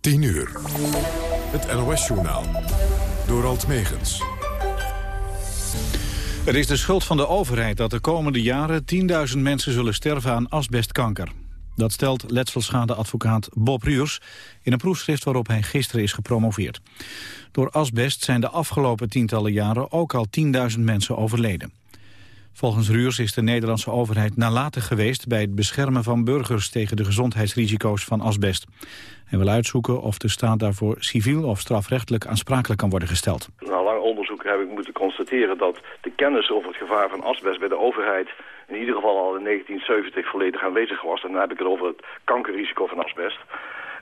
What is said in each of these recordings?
10 uur. Het NOS-journaal. Door Alt Megens. Het is de schuld van de overheid dat de komende jaren 10.000 mensen zullen sterven aan asbestkanker. Dat stelt letselschadeadvocaat Bob Ruurs in een proefschrift waarop hij gisteren is gepromoveerd. Door asbest zijn de afgelopen tientallen jaren ook al 10.000 mensen overleden. Volgens Ruurs is de Nederlandse overheid nalatig geweest bij het beschermen van burgers tegen de gezondheidsrisico's van asbest. Hij wil uitzoeken of de staat daarvoor civiel of strafrechtelijk aansprakelijk kan worden gesteld. Na lang onderzoek heb ik moeten constateren dat de kennis over het gevaar van asbest bij de overheid in ieder geval al in 1970 volledig aanwezig was. En dan heb ik het over het kankerrisico van asbest.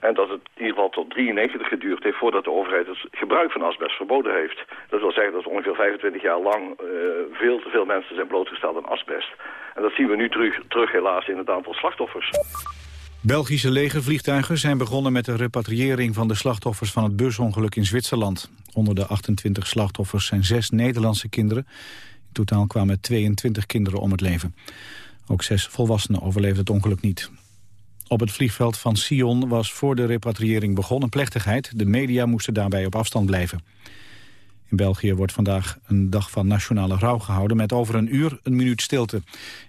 En dat het in ieder geval tot 93 geduurd heeft voordat de overheid het gebruik van asbest verboden heeft. Dat wil zeggen dat ongeveer 25 jaar lang uh, veel te veel mensen zijn blootgesteld aan asbest. En dat zien we nu terug, terug helaas in het aantal slachtoffers. Belgische legervliegtuigen zijn begonnen met de repatriëring van de slachtoffers van het busongeluk in Zwitserland. Onder de 28 slachtoffers zijn zes Nederlandse kinderen. In totaal kwamen 22 kinderen om het leven. Ook zes volwassenen overleefden het ongeluk niet. Op het vliegveld van Sion was voor de repatriëring begonnen plechtigheid. De media moesten daarbij op afstand blijven. In België wordt vandaag een dag van nationale rouw gehouden... met over een uur een minuut stilte.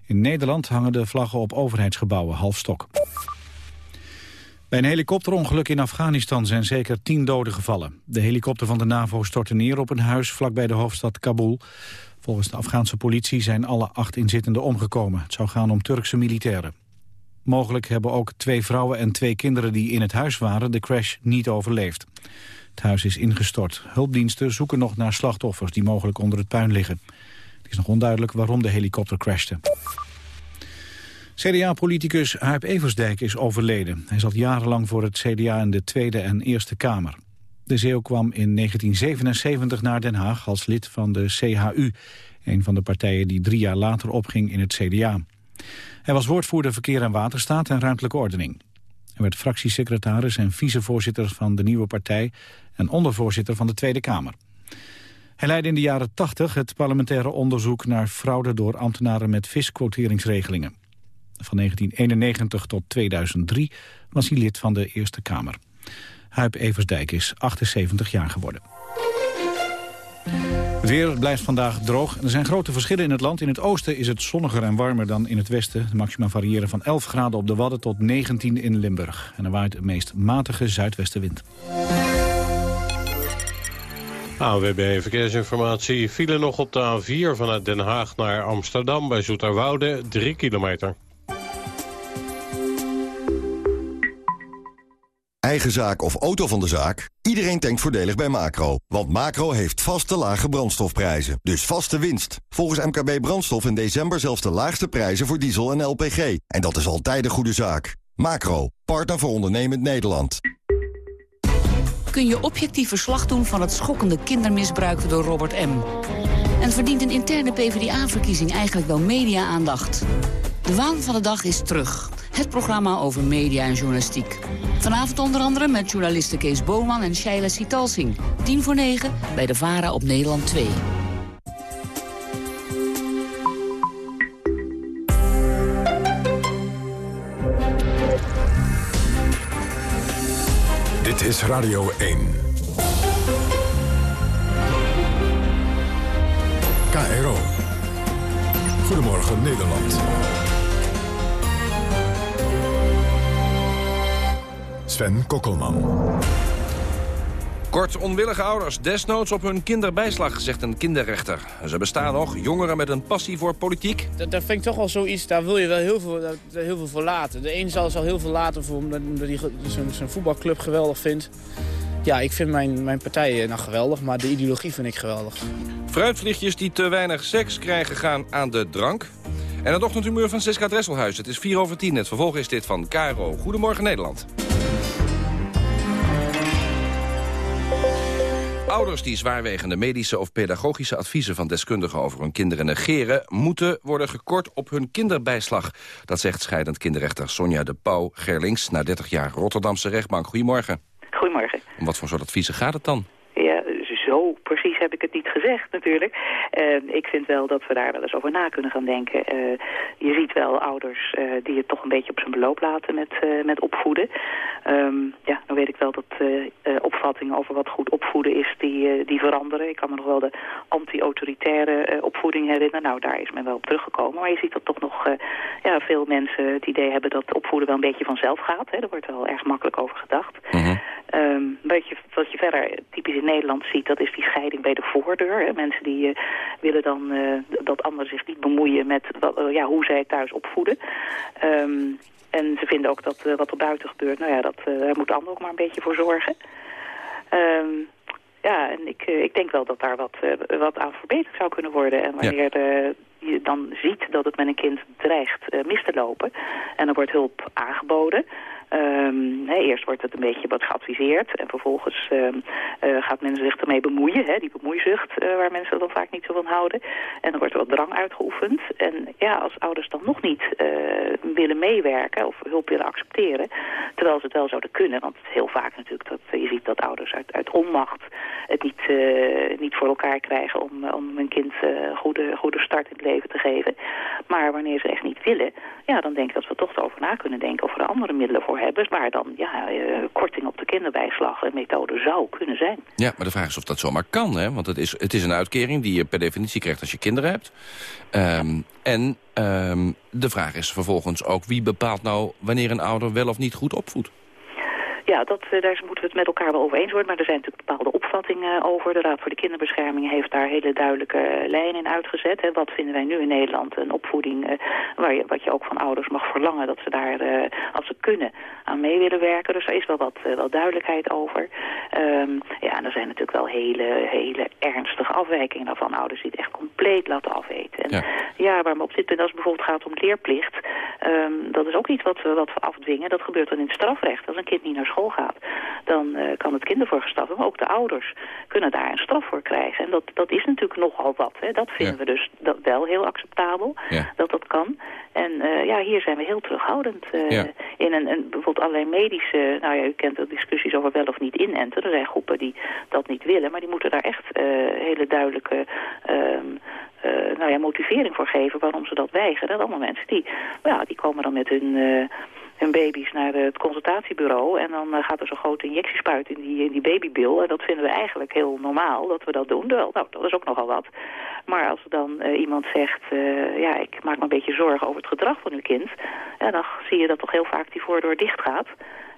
In Nederland hangen de vlaggen op overheidsgebouwen half stok. Bij een helikopterongeluk in Afghanistan zijn zeker tien doden gevallen. De helikopter van de NAVO stortte neer op een huis vlakbij de hoofdstad Kabul. Volgens de Afghaanse politie zijn alle acht inzittenden omgekomen. Het zou gaan om Turkse militairen. Mogelijk hebben ook twee vrouwen en twee kinderen die in het huis waren de crash niet overleefd. Het huis is ingestort. Hulpdiensten zoeken nog naar slachtoffers die mogelijk onder het puin liggen. Het is nog onduidelijk waarom de helikopter crashte. CDA-politicus Huip Eversdijk is overleden. Hij zat jarenlang voor het CDA in de Tweede en Eerste Kamer. De Zeeuw kwam in 1977 naar Den Haag als lid van de CHU... een van de partijen die drie jaar later opging in het CDA. Hij was woordvoerder Verkeer en Waterstaat en Ruimtelijke Ordening. Hij werd fractiesecretaris en vicevoorzitter van de nieuwe partij... en ondervoorzitter van de Tweede Kamer. Hij leidde in de jaren 80 het parlementaire onderzoek naar fraude door ambtenaren met visquoteringsregelingen. Van 1991 tot 2003 was hij lid van de Eerste Kamer. Huip Eversdijk is 78 jaar geworden. Het weer blijft vandaag droog. Er zijn grote verschillen in het land. In het oosten is het zonniger en warmer dan in het westen. De maxima variëren van 11 graden op de Wadden tot 19 in Limburg. En er waait de meest matige zuidwestenwind. AWB Verkeersinformatie. File nog op de A4 vanuit Den Haag naar Amsterdam bij Zoeterwoude, 3 kilometer. Eigen zaak of auto van de zaak? Iedereen denkt voordelig bij Macro. Want Macro heeft vaste lage brandstofprijzen. Dus vaste winst. Volgens MKB Brandstof in december zelfs de laagste prijzen voor diesel en LPG. En dat is altijd een goede zaak. Macro, partner voor ondernemend Nederland. Kun je objectief verslag doen van het schokkende kindermisbruik door Robert M. En verdient een interne PvdA-verkiezing eigenlijk wel media-aandacht? De waan van de dag is terug. Het programma over media en journalistiek. Vanavond onder andere met journalisten Kees Boman en Shaila Sitalsing. 10 voor 9 bij de VARA op Nederland 2. Dit is Radio 1. KRO. Goedemorgen Nederland. Sven Kokkelman. Kort, onwillige ouders, desnoods op hun kinderbijslag, zegt een kinderrechter. Ze bestaan nog, jongeren met een passie voor politiek. Dat, dat vind ik toch wel zoiets, daar wil je wel heel veel, heel veel voor laten. De een zal, zal heel veel laten voor, omdat hij zijn voetbalclub geweldig vindt. Ja, ik vind mijn, mijn partij nou geweldig, maar de ideologie vind ik geweldig. Fruitvliegjes die te weinig seks krijgen gaan aan de drank. En het ochtendhumeur van Siska Dresselhuis. Het is 4 over 10. Het vervolg is dit van Caro. Goedemorgen Nederland. Ouders die zwaarwegende medische of pedagogische adviezen van deskundigen over hun kinderen negeren, moeten worden gekort op hun kinderbijslag. Dat zegt scheidend kinderrechter Sonja de Pauw Gerlings na 30 jaar Rotterdamse rechtbank. Goedemorgen. Goedemorgen. Om wat voor soort adviezen gaat het dan? Ja, zo precies heb ik het niet gezegd natuurlijk. ik vind wel dat we daar wel eens over na kunnen gaan denken. je ziet wel ouders die het toch een beetje op zijn beloop laten met, met opvoeden. Um, ja, dan weet ik wel dat opvattingen over wat goed opvoeden is, die, die veranderen. Ik kan me nog wel de anti-autoritaire opvoeding herinneren. Nou, daar is men wel op teruggekomen. Maar je ziet dat toch nog ja, veel mensen het idee hebben dat opvoeden wel een beetje vanzelf gaat. Hè. Er wordt wel erg makkelijk over gedacht. Mm wat, je, wat je verder typisch in Nederland ziet, dat is die scheiding bij de voordeur. Hè. Mensen die uh, willen dan uh, dat anderen zich niet bemoeien met uh, ja, hoe zij thuis opvoeden. Um, en ze vinden ook dat wat er buiten gebeurt, nou ja, dat, daar moeten anderen ook maar een beetje voor zorgen. Um, ja, en ik, ik denk wel dat daar wat, wat aan verbeterd zou kunnen worden. En wanneer ja. je dan ziet dat het met een kind dreigt mis te lopen... en er wordt hulp aangeboden... Um, eerst wordt het een beetje wat geadviseerd en vervolgens um, uh, gaat men zich ermee bemoeien, die bemoeizucht uh, waar mensen dan vaak niet zo van houden. En dan wordt er wat drang uitgeoefend. En ja, als ouders dan nog niet uh, willen meewerken of hulp willen accepteren, terwijl ze het wel zouden kunnen, want heel vaak natuurlijk dat je ziet dat ouders uit, uit onmacht het niet, niet voor elkaar krijgen om, om hun kind goede, goede start in het leven te geven. Maar wanneer ze echt niet willen, ja, dan denk ik dat we toch erover na kunnen denken of er andere middelen voor hebben... waar dan ja, uh, korting op de kinderbijslag een methode zou kunnen zijn. Ja, maar de vraag is of dat zomaar kan, hè? Want het is, het is een uitkering die je per definitie krijgt als je kinderen hebt. Um, en um, de vraag is vervolgens ook wie bepaalt nou wanneer een ouder wel of niet goed opvoedt? Ja, dat, eh, daar moeten we het met elkaar wel over eens worden. Maar er zijn natuurlijk bepaalde opvattingen over. De Raad voor de Kinderbescherming heeft daar hele duidelijke lijnen in uitgezet. Hè. Wat vinden wij nu in Nederland? Een opvoeding waar je, wat je ook van ouders mag verlangen. Dat ze daar, als ze kunnen, aan mee willen werken. Dus er is wel wat wel duidelijkheid over. Um, ja, en er zijn natuurlijk wel hele, hele ernstige afwijkingen daarvan. Ouders die het echt compleet laten afweten. En ja, ja waar me op zit, als het bijvoorbeeld gaat om leerplicht. Um, dat is ook iets wat we, wat we afdwingen. Dat gebeurt dan in het strafrecht. Als een kind niet naar school gaat, dan uh, kan het kind ervoor gestraft Maar ook de ouders kunnen daar een straf voor krijgen. En dat, dat is natuurlijk nogal wat. Hè. Dat vinden we dus dat wel heel acceptabel, ja. dat dat kan. En uh, ja, hier zijn we heel terughoudend. Uh, ja. In een, een, bijvoorbeeld allerlei medische, nou ja, u kent de discussies over wel of niet inenten. Er zijn groepen die dat niet willen, maar die moeten daar echt hele duidelijke... Uh, nou ja, motivering voor geven waarom ze dat weigeren. Dat allemaal mensen die, ja, die komen dan met hun, uh, hun baby's naar het consultatiebureau. En dan gaat er zo'n grote injectiespuit in die, in die babybil. En dat vinden we eigenlijk heel normaal dat we dat doen. Wel, nou, dat is ook nogal wat. Maar als dan iemand zegt, ja, ik maak me een beetje zorgen over het gedrag van uw kind. Ja, dan zie je dat toch heel vaak die voordeur dicht gaat.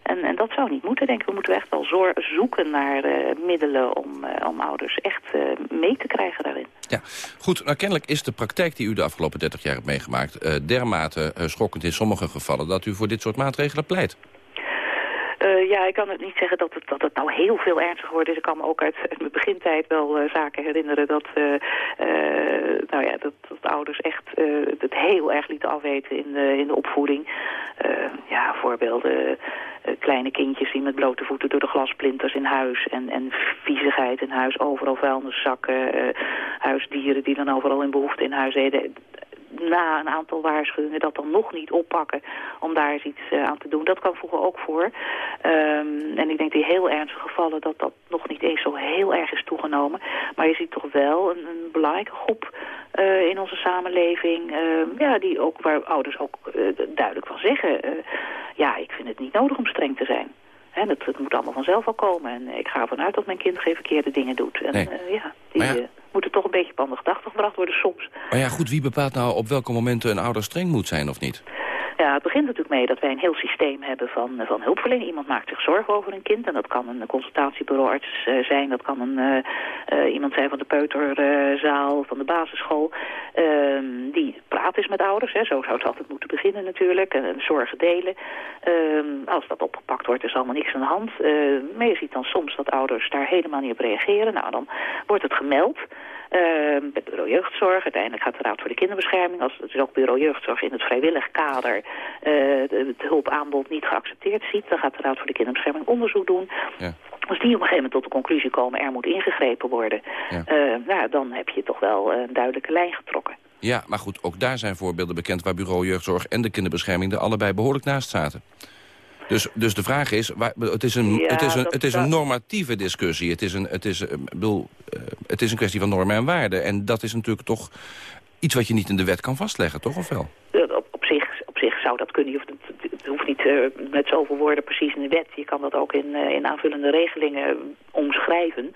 En, en dat zou niet moeten, denk ik. We moeten echt wel zoeken naar uh, middelen om, uh, om ouders echt uh, mee te krijgen daarin. Ja, goed. Nou, kennelijk is de praktijk die u de afgelopen 30 jaar hebt meegemaakt... dermate schokkend in sommige gevallen dat u voor dit soort maatregelen pleit. Uh, ja, ik kan het niet zeggen dat het, dat het nou heel veel ernstiger geworden is. Ik kan me ook uit, uit mijn begintijd wel uh, zaken herinneren dat, uh, nou ja, dat, dat ouders echt het heel erg lieten afweten in de, in de opvoeding. ja, voorbeelden, kleine kindjes die met blote voeten door de glasplinters in huis en, en viezigheid in huis, overal vuilniszakken, huisdieren die dan overal in behoefte in huis deden na een aantal waarschuwingen dat dan nog niet oppakken om daar eens iets uh, aan te doen. Dat kan vroeger ook voor. Um, en ik denk die heel ernstige gevallen dat dat nog niet eens zo heel erg is toegenomen. Maar je ziet toch wel een, een belangrijke groep uh, in onze samenleving, uh, ja, die ook, waar ouders ook uh, duidelijk van zeggen, ja, ik vind het niet nodig om streng te zijn. Hè, het, het, moet allemaal vanzelf wel komen. En ik ga ervan uit dat mijn kind geen verkeerde dingen doet. En nee. ja, die ja. moeten toch een beetje op de gedachte gebracht worden soms. Maar ja, goed, wie bepaalt nou op welke momenten een ouder streng moet zijn of niet? Ja, het begint natuurlijk mee dat wij een heel systeem hebben van, van hulpverlening. Iemand maakt zich zorgen over een kind en dat kan een consultatiebureauarts uh, zijn. Dat kan een, uh, iemand zijn van de peuterzaal, van de basisschool. Ehm, die praat eens met ouders, hè. zo zou het altijd moeten beginnen natuurlijk. En, zorgen delen. Ehm, als dat opgepakt wordt is allemaal niks aan de hand. maar je ziet dan soms dat ouders daar helemaal niet op reageren. Nou, dan wordt het gemeld. Uh, het bureau jeugdzorg. Uiteindelijk gaat de Raad voor de Kinderbescherming. Als het is ook bureau jeugdzorg in het vrijwillig kader uh, het hulpaanbod niet geaccepteerd ziet. Dan gaat de Raad voor de Kinderbescherming onderzoek doen. Ja. Als die op een gegeven moment tot de conclusie komen er moet ingegrepen worden. Ja. Uh, nou, dan heb je toch wel een duidelijke lijn getrokken. Ja, maar goed, ook daar zijn voorbeelden bekend waar bureau jeugdzorg en de kinderbescherming er allebei behoorlijk naast zaten. Dus, dus de vraag is, waar, het is een, ja, het is een, het is een normatieve discussie. Het is een, het is, bedoel, het is een kwestie van normen en waarden. En dat is natuurlijk toch iets wat je niet in de wet kan vastleggen, toch of wel? Op, op, zich, op zich zou dat kunnen. Het, het hoeft niet uh, met zoveel woorden precies in de wet. Je kan dat ook in, uh, in aanvullende regelingen omschrijven.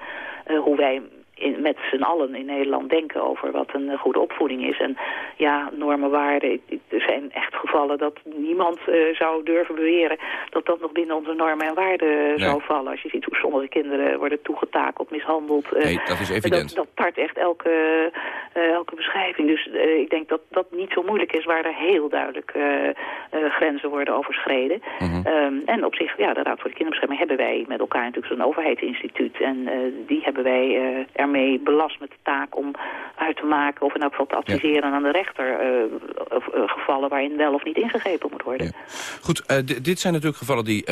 Uh, hoe wij in, met z'n allen in Nederland denken over wat een goede opvoeding is. En ja, normen, waarden. Er zijn echt gevallen dat niemand uh, zou durven beweren dat dat nog binnen onze normen en waarden nee. zou vallen. Als je ziet hoe sommige kinderen worden toegetakeld, mishandeld. Uh, nee, dat is evident. Dat, dat tart echt elke, uh, elke beschrijving. Dus ik denk dat dat niet zo moeilijk is waar er heel duidelijk grenzen worden overschreden. Mm -hmm. um, en op zich, ja, de Raad voor de Kinderbescherming hebben wij met elkaar natuurlijk zo'n overheidsinstituut. En die hebben wij ermee belast met de taak om uit te maken... of in elk geval te adviseren ja. aan de rechter... Uh, uh, gevallen waarin wel of niet ingegrepen moet worden. Ja. Goed, uh, dit zijn natuurlijk gevallen die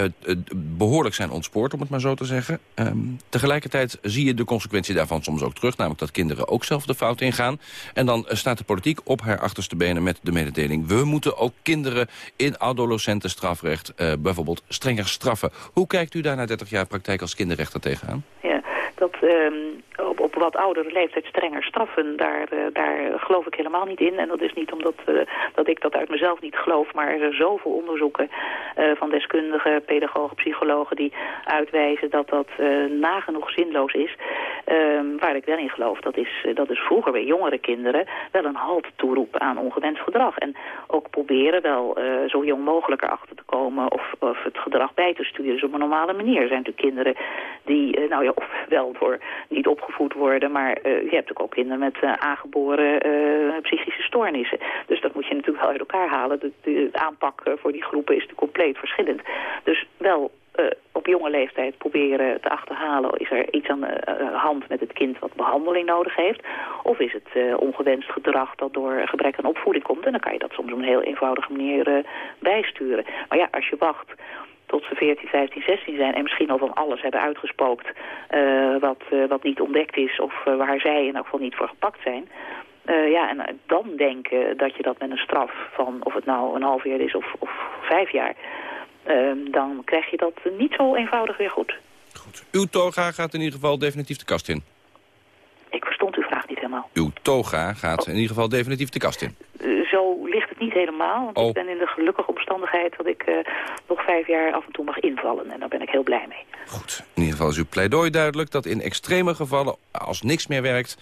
behoorlijk zijn ontspoord, om het maar zo te zeggen. Um, tegelijkertijd zie je de consequentie daarvan soms ook terug... namelijk dat kinderen ook zelf de fout ingaan. En dan staat de politiek op haar achterste benen met de mededeling... we moeten ook kinderen in adolescenten strafrecht bijvoorbeeld strenger straffen. Hoe kijkt u daar na 30 jaar praktijk als kinderrechter tegenaan? Ja, dat... Um op, op wat oudere leeftijd strenger straffen, daar, uh, daar geloof ik helemaal niet in. En dat is niet omdat uh, dat ik dat uit mezelf niet geloof, maar er zijn zoveel onderzoeken uh, van deskundigen, pedagogen, psychologen die uitwijzen dat dat nagenoeg zinloos is. Waar ik wel in geloof, dat is, dat is vroeger bij jongere kinderen wel een halt toeroepen aan ongewenst gedrag. En ook proberen wel zo jong mogelijk erachter te komen of, of het gedrag bij te sturen. Dus op een normale manier. Er zijn natuurlijk kinderen die, nou ja, ofwel door niet opgevoed worden, maar je hebt ook kinderen met aangeboren psychische stoornissen. Dus dat moet je natuurlijk wel uit elkaar halen. De, de aanpak voor die groepen is compleet verschillend. Dus wel op jonge leeftijd proberen te achterhalen... is er iets aan de hand met het kind wat behandeling nodig heeft... of is het ongewenst gedrag dat door gebrek aan opvoeding komt... en dan kan je dat soms op een heel eenvoudige manier bijsturen. Maar ja, als je wacht tot ze 14, 15, 16 zijn... en misschien al van alles hebben uitgespookt wat, wat niet ontdekt is... of waar zij in elk geval niet voor gepakt zijn... ja, en dan denken dat je dat met een straf van... of het nou een half jaar is of, of vijf jaar... dan krijg je dat niet zo eenvoudig weer goed. Goed. Uw toga gaat in ieder geval definitief de kast in. Ik verstond uw vraag niet helemaal. Uw toga gaat oh. in ieder geval definitief de kast in. zo ligt niet helemaal. Want oh. ik ben in de gelukkige omstandigheid dat ik uh, nog vijf jaar af en toe mag invallen. En daar ben ik heel blij mee. Goed. In ieder geval is uw pleidooi duidelijk dat in extreme gevallen, als niks meer werkt...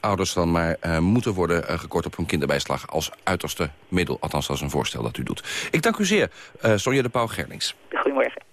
ouders dan maar uh, moeten worden uh, gekort op hun kinderbijslag... als uiterste middel. Althans, dat is een voorstel dat u doet. Ik dank u zeer, Sonja de Pauw Gerlings. Goedemorgen.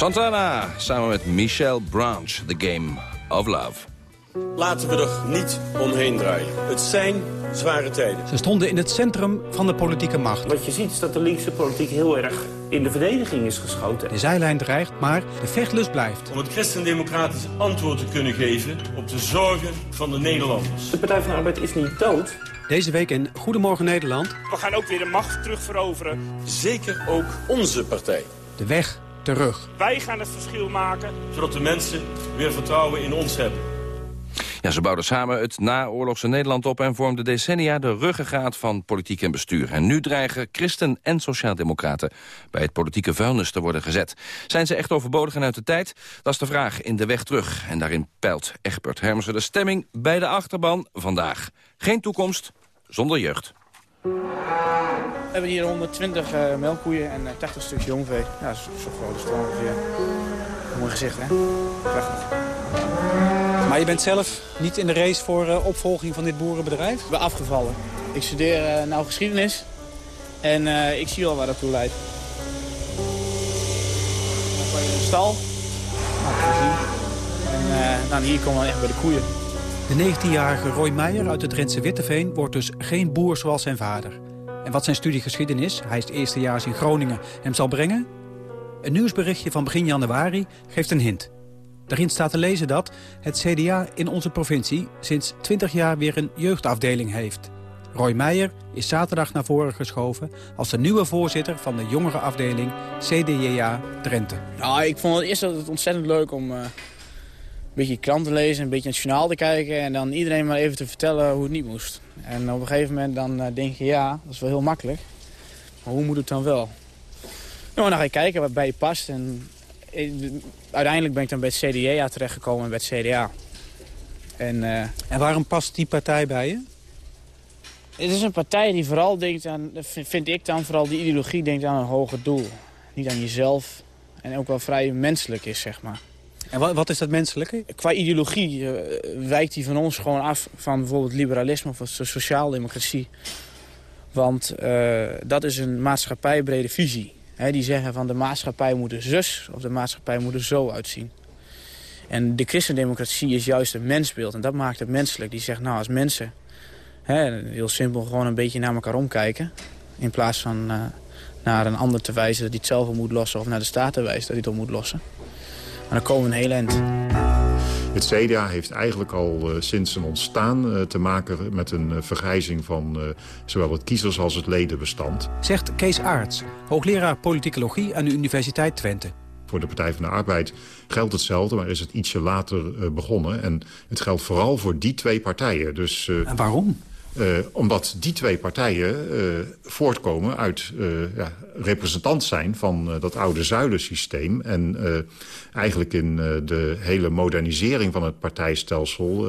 Santana, samen met Michelle Branch, The Game of Love. Laten we er niet omheen draaien. Het zijn zware tijden. Ze stonden in het centrum van de politieke macht. Wat je ziet is dat de linkse politiek heel erg in de verdediging is geschoten. De zijlijn dreigt, maar de vechtlust blijft. Om het christendemocratisch antwoord te kunnen geven op de zorgen van de Nederlanders. De Partij van de Arbeid is niet dood. Deze week in Goedemorgen Nederland. We gaan ook weer de macht terugveroveren. Zeker ook onze partij. De weg terug. Wij gaan het verschil maken. Zodat de mensen weer vertrouwen in ons hebben. Ja, ze bouwden samen het naoorlogse Nederland op... en vormden decennia de ruggengraat van politiek en bestuur. En nu dreigen christen en sociaaldemocraten... bij het politieke vuilnis te worden gezet. Zijn ze echt overbodig en uit de tijd? Dat is de vraag in de weg terug. En daarin peilt Egbert Hermsen de stemming bij de achterban vandaag. Geen toekomst zonder jeugd. We hebben hier 120 uh, melkkoeien en uh, 80 stukjes jongvee. Ja, zo, zo groot is het ongeveer. Mooi gezicht, hè? Prachtig. Maar je bent zelf niet in de race voor uh, opvolging van dit boerenbedrijf? Ik ben afgevallen. Ik studeer uh, nou geschiedenis en ik zie al waar dat toe leidt. Dan je een stal. Nou, zien. En nou, hier komen we echt bij de koeien. De 19-jarige Roy Meijer uit het Drentse Witteveen wordt dus geen boer zoals zijn vader. En wat zijn studie geschiedenis, hij is eerstejaars in Groningen, hem zal brengen? Een nieuwsberichtje van begin januari geeft een hint. Daarin staat te lezen dat het CDA in onze provincie sinds 20 jaar weer een jeugdafdeling heeft. Roy Meijer is zaterdag naar voren geschoven als de nieuwe voorzitter van de jongerenafdeling CDJA Drenthe. Nou, ik vond het eerst ontzettend leuk om een beetje krant te lezen, een beetje het journaal te kijken en dan iedereen maar even te vertellen hoe het niet moest. En op een gegeven moment dan uh, denk je, ja, dat is wel heel makkelijk. Maar hoe moet het dan wel? Nou, dan ga je kijken wat bij je past en uiteindelijk ben ik dan bij het CDA terechtgekomen bij het CDA. En, uh, en waarom past die partij bij je? Het is een partij die vooral denkt aan, vind ik dan, vooral die ideologie denkt aan een hoger doel. Niet aan jezelf en ook wel vrij menselijk is, zeg maar. En wat, is dat menselijke? Qua ideologie uh, wijkt die van ons gewoon af van bijvoorbeeld liberalisme of sociaaldemocratie. Want uh, dat is een maatschappijbrede visie. Die zeggen van de maatschappij moet er zus of de maatschappij moet er zo uitzien. En de christendemocratie is juist een mensbeeld en dat maakt het menselijk. Die zegt nou als mensen, he, heel simpel, gewoon een beetje naar elkaar omkijken. In plaats van uh, naar een ander te wijzen dat hij het zelf moet lossen of naar de staat te wijzen dat hij het op moet lossen. Maar dan komen we een heel eind. Het CDA heeft eigenlijk al uh, sinds zijn ontstaan uh, te maken met een uh, vergrijzing van zowel het kiezers- als het ledenbestand. Zegt Kees Aarts, hoogleraar politicologie aan de Universiteit Twente. Voor de Partij van de Arbeid geldt hetzelfde, maar is het ietsje later begonnen. En het geldt vooral voor die twee partijen. Dus, en waarom? Uh, omdat die twee partijen uh, voortkomen uit uh, ja, representant zijn van dat oude zuilensysteem. En eigenlijk in de hele modernisering van het partijstelsel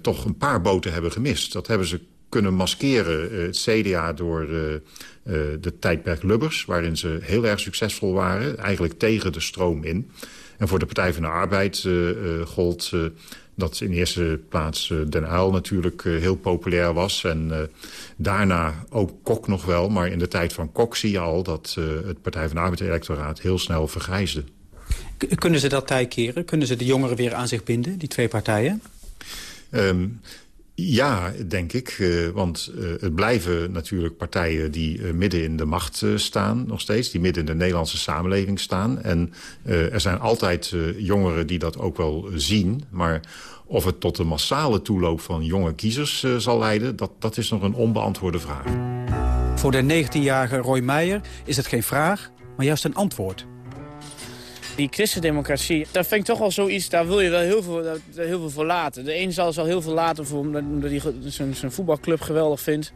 toch een paar boten hebben gemist. Dat hebben ze kunnen maskeren, het CDA, door de tijdperk Lubbers... waarin ze heel erg succesvol waren, eigenlijk tegen de stroom in. En voor de Partij van de Arbeid gold dat in eerste plaats uh, Den Uyl natuurlijk uh, heel populair was. En uh, daarna ook Kok nog wel. Maar in de tijd van Kok zie je al dat het Partij van de Arbeid-electoraat heel snel vergrijsde. Kunnen ze dat tij keren? Kunnen ze de jongeren weer aan zich binden, die twee partijen? Um, ja, denk ik. Uh, want uh, het blijven natuurlijk partijen die uh, midden in de macht staan nog steeds. Die midden in de Nederlandse samenleving staan. En er zijn altijd jongeren die dat ook wel zien. Maar of het tot een massale toeloop van jonge kiezers zal leiden... Dat, dat is nog een onbeantwoorde vraag. Voor de 19-jarige Roy Meijer is het geen vraag, maar juist een antwoord. Die christendemocratie, dat vind ik toch wel zoiets, daar wil je wel heel veel, heel veel voor laten. De een zal zal heel veel laten voor, omdat hij zijn voetbalclub geweldig vindt.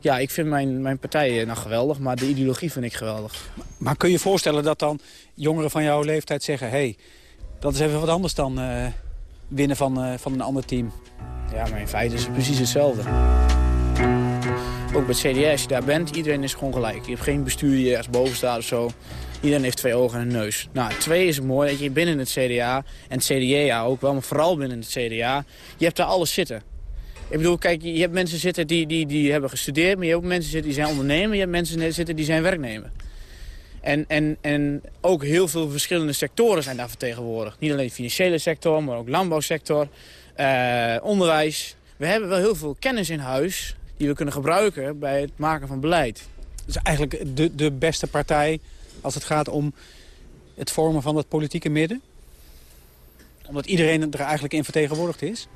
Ja, ik vind mijn, mijn partij nou geweldig, maar de ideologie vind ik geweldig. Maar, maar kun je je voorstellen dat dan jongeren van jouw leeftijd zeggen... hé, hey, dat is even wat anders dan uh, winnen van, uh, van een ander team? Ja, maar in feite is het precies hetzelfde. Ook bij het CDA, als je daar bent, iedereen is gewoon gelijk. Je hebt geen bestuur die als boven staat of zo. Iedereen heeft twee ogen en een neus. Nou, twee is mooi dat je binnen het CDA, en het CDA ook wel, maar vooral binnen het CDA, je hebt daar alles zitten. Ik bedoel, kijk, je hebt mensen zitten die, die, die hebben gestudeerd, maar je hebt ook mensen zitten die zijn ondernemer, je hebt mensen zitten die zijn werknemer. En, en, en ook heel veel verschillende sectoren zijn daar vertegenwoordigd. Niet alleen de financiële sector, maar ook landbouwsector, uh, onderwijs. We hebben wel heel veel kennis in huis die we kunnen gebruiken bij het maken van beleid. Dus eigenlijk de, de beste partij als het gaat om het vormen van het politieke midden? Omdat iedereen er eigenlijk in vertegenwoordigd is?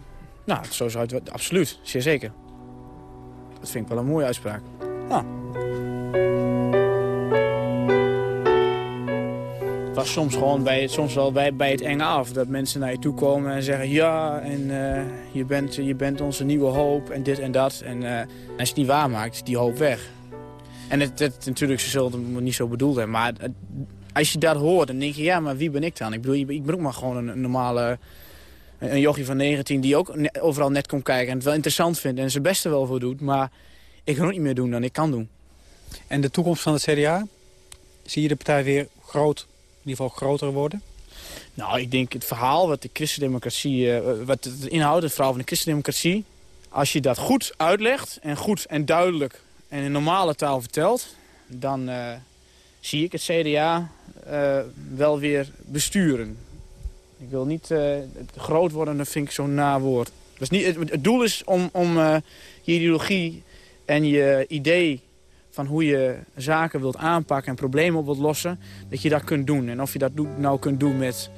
Nou, zo zou het absoluut, zeer zeker. Dat vind ik wel een mooie uitspraak. Ah. Het was soms gewoon bij, soms wel bij, bij het enge af. Dat mensen naar je toe komen en zeggen... ja, en uh, je, bent, je bent onze nieuwe hoop en dit en dat. En uh, als je het niet waarmaakt, is die hoop weg. En het, het, natuurlijk, ze zullen het niet zo bedoeld hebben. Maar als je dat hoort, dan denk je... ja, maar wie ben ik dan? Ik bedoel, ik ben ook maar gewoon een, een normale... Een jochie van 19 die ook overal net komt kijken... en het wel interessant vindt en zijn beste wel voor doet. Maar ik kan ook niet meer doen dan ik kan doen. En de toekomst van het CDA? Zie je de partij weer groot, in ieder geval groter worden? Nou, ik denk het verhaal wat de christendemocratie, uh, wat het inhoudt, het verhaal van de christendemocratie, als je dat goed uitlegt en goed en duidelijk en in normale taal vertelt, dan uh, zie ik het CDA uh, wel weer besturen. Ik wil niet groot worden, dat vind ik zo'n nawoord. Dus niet, het, het, doel is om, om je ideologie en je idee van hoe je zaken wilt aanpakken en problemen op wilt lossen, dat je dat kunt doen. En of je dat nou kunt doen met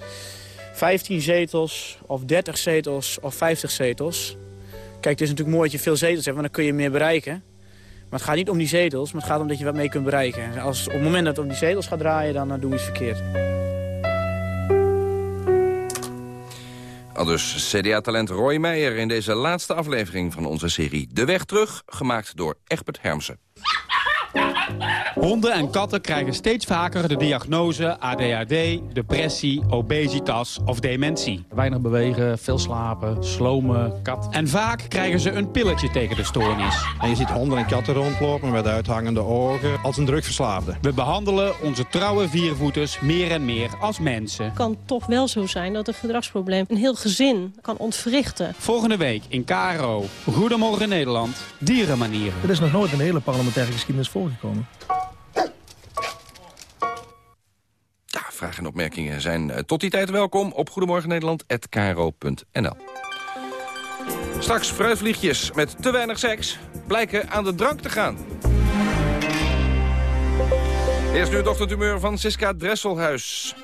15 zetels, of 30 zetels, of 50 zetels. Kijk, het is natuurlijk mooi dat je veel zetels hebt, want dan kun je meer bereiken. Maar het gaat niet om die zetels, maar het gaat om dat je wat mee kunt bereiken. En als, op het moment dat het om die zetels gaat draaien, dan, dan doen we iets verkeerd. Al dus CDA-talent Roy Meijer in deze laatste aflevering van onze serie De Weg Terug, gemaakt door Egbert Hermsen. Honden en katten krijgen steeds vaker de diagnose ADHD, depressie, obesitas of dementie. Weinig bewegen, veel slapen, slomen, kat. En vaak krijgen ze een pilletje tegen de stoornis. En je ziet honden en katten rondlopen met uithangende ogen als een drugverslaafde. We behandelen onze trouwe viervoeters meer en meer als mensen. Het kan toch wel zo zijn dat een gedragsprobleem een heel gezin kan ontwrichten. Volgende week in KRO. Goedemorgen Nederland. Dierenmanieren. Er is nog nooit een hele parlementaire geschiedenis voorgekomen. vragen en opmerkingen zijn eh, tot die tijd welkom op Goedemorgen Nederland@kro.nl. Straks fruitvliegjes met te weinig seks blijken aan de drank te gaan. Eerst nu het ochtendhumeur van Siska Dresselhuis.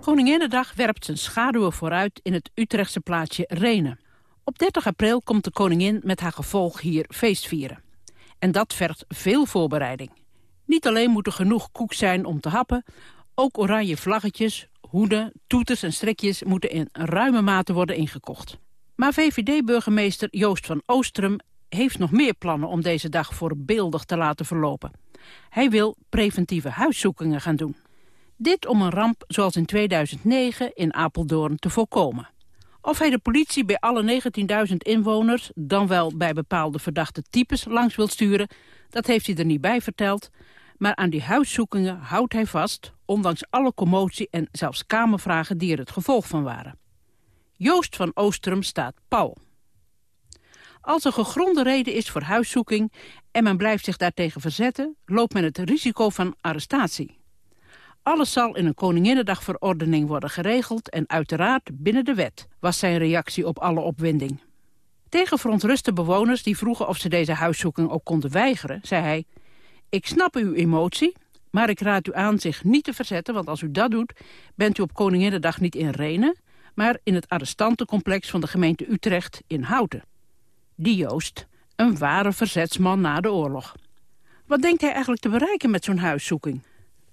Koninginnedag werpt zijn schaduwen vooruit in het Utrechtse plaatsje Renen. Op 30 april komt de koningin met haar gevolg hier feest vieren. En dat vergt veel voorbereiding. Niet alleen moet er genoeg koek zijn om te happen... ook oranje vlaggetjes, hoeden, toeters en strikjes... moeten in ruime mate worden ingekocht. Maar VVD-burgemeester Joost van Oostrum heeft nog meer plannen... om deze dag voorbeeldig te laten verlopen. Hij wil preventieve huiszoekingen gaan doen. Dit om een ramp zoals in 2009 in Apeldoorn te voorkomen. Of hij de politie bij alle 19.000 inwoners, dan wel bij bepaalde verdachte types, langs wil sturen, dat heeft hij er niet bij verteld. Maar aan die huiszoekingen houdt hij vast, ondanks alle commotie en zelfs kamervragen die er het gevolg van waren. Joost van Oostrum staat Paul. Als er gegronde reden is voor huiszoeking en men blijft zich daartegen verzetten, loopt men het risico van arrestatie. Alles zal in een Koninginnedagverordening worden geregeld... en uiteraard binnen de wet, was zijn reactie op alle opwinding. Tegen verontruste bewoners die vroegen of ze deze huiszoeking ook konden weigeren... zei hij, ik snap uw emotie, maar ik raad u aan zich niet te verzetten... want als u dat doet, bent u op Koninginnedag niet in Renen... maar in het arrestantencomplex van de gemeente Utrecht in Houten. Die Joost, een ware verzetsman na de oorlog. Wat denkt hij eigenlijk te bereiken met zo'n huiszoeking?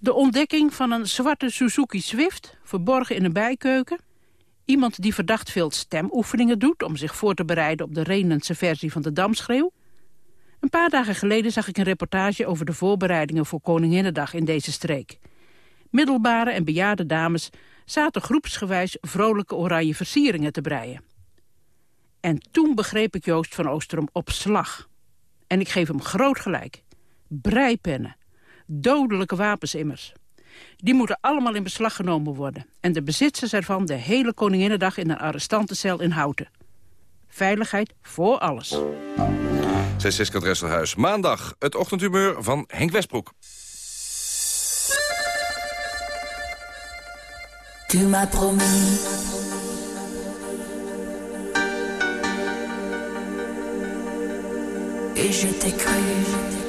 De ontdekking van een zwarte Suzuki Swift, verborgen in een bijkeuken. Iemand die verdacht veel stemoefeningen doet... om zich voor te bereiden op de Renense versie van de Damschreeuw. Een paar dagen geleden zag ik een reportage over de voorbereidingen voor Koninginnedag in deze streek. Middelbare en bejaarde dames zaten groepsgewijs vrolijke oranje versieringen te breien. En toen begreep ik Joost van Oosterom op slag. En ik geef hem groot gelijk. Breipennen, Dodelijke wapens immers. Die moeten allemaal in beslag genomen worden. En de bezitters ervan de hele Koninginnedag in een arrestantencel in Houten. Veiligheid voor alles. Siska Dresselhuis. Maandag, het ochtendhumeur van Henk Westbroek. Tu m'as promis Et je t'ai cru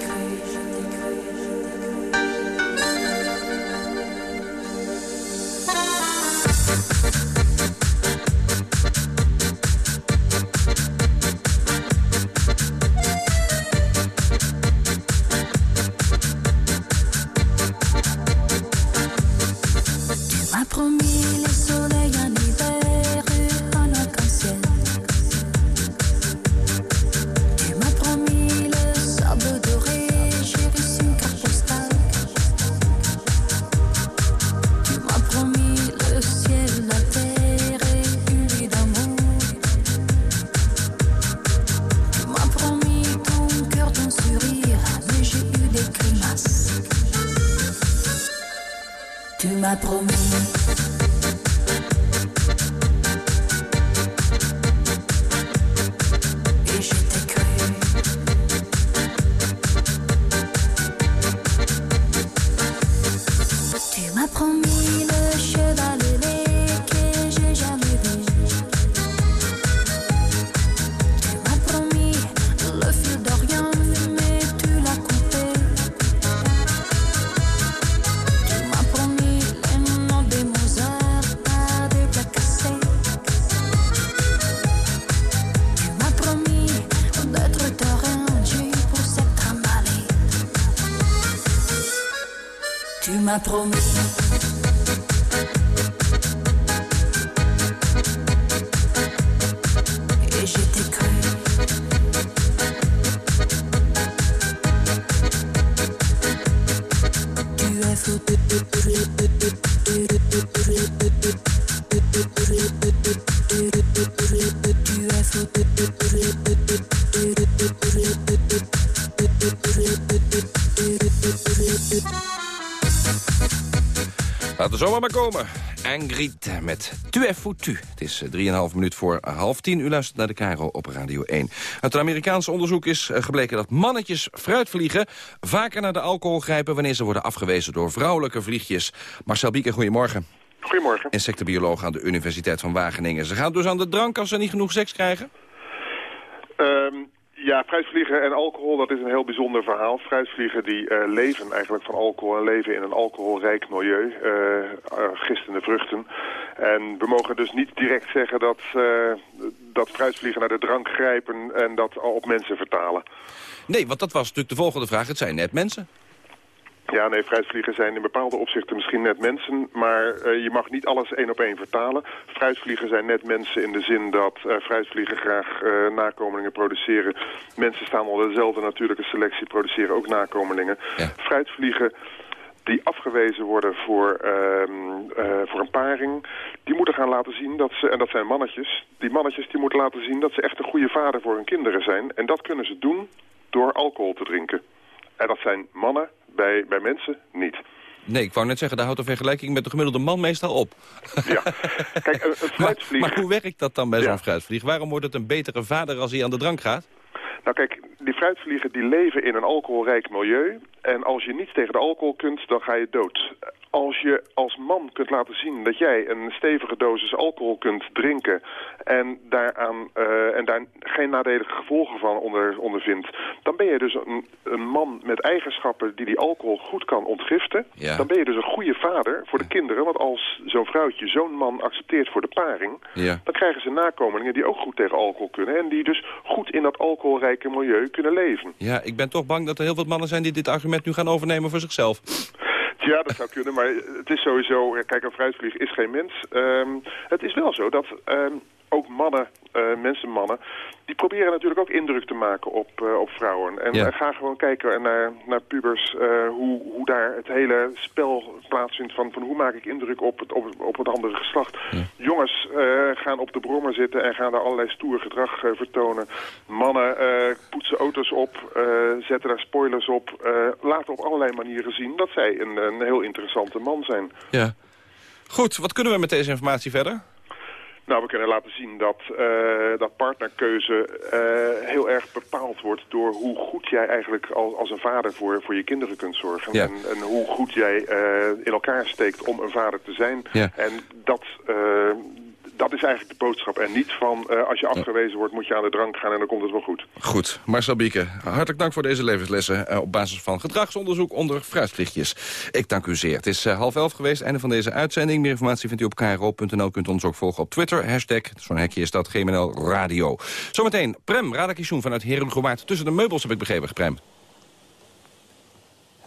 Laat de maar komen. Met Tu foutu. Het is 3,5 minuut voor half tien. U luistert naar de Caro op Radio 1. Uit een Amerikaans onderzoek is eh, gebleken dat mannetjes fruitvliegen... vaker naar de alcohol grijpen wanneer ze worden afgewezen door vrouwelijke vliegjes. Marcel Bieke, goedemorgen. Goedemorgen. Insectenbioloog aan de Universiteit van Wageningen. Ze gaan dus aan de drank als ze niet genoeg seks krijgen? Ehm, ja, fruitvliegen en alcohol, dat is een heel bijzonder verhaal. Fruitvliegen die uh, leven eigenlijk van alcohol en leven in een alcoholrijk milieu, uh, uh, gistende vruchten. En we mogen dus niet direct zeggen dat, dat fruitvliegen naar de drank grijpen en dat op mensen vertalen. Nee, want dat was natuurlijk de volgende vraag. Het zijn net mensen. Ja, nee, fruitvliegen zijn in bepaalde opzichten misschien net mensen, maar uh, je mag niet alles één op één vertalen. Fruitvliegen zijn net mensen in de zin dat uh, fruitvliegen graag uh, nakomelingen produceren. Mensen staan onder dezelfde natuurlijke selectie, produceren ook nakomelingen. Ja. Fruitvliegen die afgewezen worden voor, voor een paring, die moeten gaan laten zien dat ze, en dat zijn mannetjes, die mannetjes die moeten laten zien dat ze echt een goede vader voor hun kinderen zijn. En dat kunnen ze doen door alcohol te drinken. En dat zijn mannen, bij, bij mensen niet. Nee, ik wou net zeggen, daar houdt de vergelijking met de gemiddelde man meestal op. Ja, kijk, een, fruitvlieg... maar, maar, hoe werkt dat dan bij ja. zo'n fruitvlieg? Waarom wordt het een betere vader als hij aan de drank gaat? Nou kijk, die fruitvliegen die leven in een alcoholrijk milieu. En als je niets tegen de alcohol kunt, dan ga je dood. Als je als man kunt laten zien dat jij een stevige dosis alcohol kunt drinken... en, daaraan, uh, en daar geen nadelige gevolgen van onder, ondervindt... dan ben je dus een, een, man met eigenschappen die die alcohol goed kan ontgiften. Ja. Dan ben je dus een goede vader voor de kinderen. Want als zo'n vrouwtje zo'n man accepteert voor de paring... Ja. dan krijgen ze nakomelingen die ook goed tegen alcohol kunnen... en die dus goed in dat milieu kunnen leven. Ja, ik ben toch bang dat er heel veel mannen zijn die dit argument nu gaan overnemen voor zichzelf. Ja, dat zou kunnen, maar het is sowieso... Kijk, een fruitvlieg is geen mens. Um, het is wel zo dat um, ook mannen, uh, mensenmannen... die proberen natuurlijk ook indruk te maken op, uh, op vrouwen. En Ja. uh, ga gewoon kijken naar, naar pubers... hoe, hoe daar het hele spel plaatsvindt van, van hoe maak ik indruk op het, op, op het andere geslacht. Jongens eh, gaan op de brommer zitten en gaan daar allerlei stoer gedrag eh, vertonen. Mannen eh, poetsen auto's op, eh, zetten daar spoilers op. eh, laten op allerlei manieren zien dat zij een, een heel interessante man zijn. Ja. Goed, wat kunnen we met deze informatie verder? Nou, we kunnen laten zien dat, uh, dat partnerkeuze uh, heel erg bepaald wordt door hoe goed jij eigenlijk als, als een vader voor, voor je kinderen kunt zorgen. Ja. En, en hoe goed jij uh, in elkaar steekt om een vader te zijn. Ja. En dat, dat is eigenlijk de boodschap. En niet van als je afgewezen wordt moet je aan de drank gaan en dan komt het wel goed. Goed. Marcel Bieke, hartelijk dank voor deze levenslessen op basis van gedragsonderzoek onder fruitvliegjes. Ik dank u zeer. Het is half elf geweest, einde van deze uitzending. Meer informatie vindt u op kro.nl. Kunt ons ook volgen op Twitter. Hashtag, zo'n hekje is dat, GMNL Radio. Zometeen, Prem Radakishun vanuit Herengewaard. Tussen de meubels heb ik begrepen, Prem.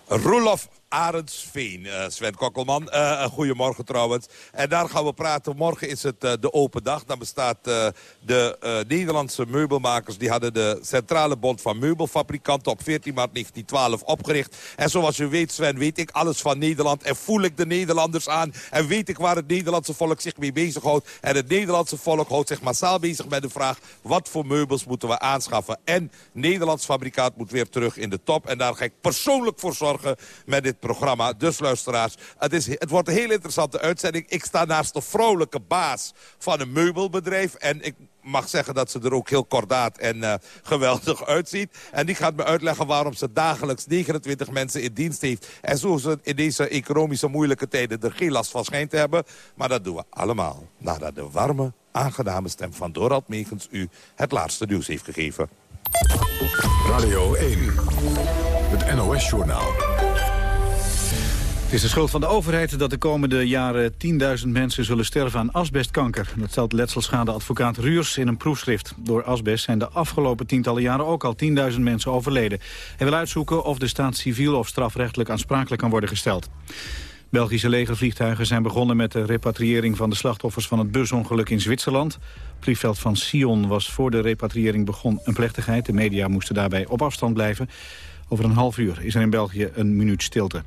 Roelof Arendsveen, uh, Sven Kokkelman. Uh, goedemorgen trouwens. En daar gaan we praten. Morgen is het uh, de open dag. Dan bestaat de Nederlandse meubelmakers... die hadden de Centrale Bond van Meubelfabrikanten... op 14 maart 1912 opgericht. En zoals je weet, Sven, weet ik alles van Nederland... en voel ik de Nederlanders aan... en weet ik waar het Nederlandse volk zich mee bezighoudt. En het Nederlandse volk houdt zich massaal bezig met de vraag... wat voor meubels moeten we aanschaffen. En Nederlands fabrikaat moet weer terug in de top. En daar ga ik persoonlijk voor zorgen met dit programma. Dus luisteraars, het, is, het wordt een heel interessante uitzending. Ik sta naast de vrouwelijke baas van een meubelbedrijf. En ik mag zeggen dat ze er ook heel kordaat en uh, geweldig uitziet. En die gaat me uitleggen waarom ze dagelijks 29 mensen in dienst heeft. En zo ze in deze economische moeilijke tijden er geen last van schijnt te hebben. Maar dat doen we allemaal nadat de warme, aangename stem van Dorald Megens u het laatste nieuws heeft gegeven. Radio 1, het NOS-journaal. Het is de schuld van de overheid dat de komende jaren 10.000 mensen zullen sterven aan asbestkanker. Dat stelt letselschadeadvocaat Ruurs in een proefschrift. Door asbest zijn de afgelopen tientallen jaren ook al 10.000 mensen overleden. Hij wil uitzoeken of de staat civiel of strafrechtelijk aansprakelijk kan worden gesteld. Belgische legervliegtuigen zijn begonnen met de repatriëring van de slachtoffers van het busongeluk in Zwitserland. Het vliegveld van Sion was voor de repatriëring begon een plechtigheid. De media moesten daarbij op afstand blijven. Over een half uur is er in België een minuut stilte.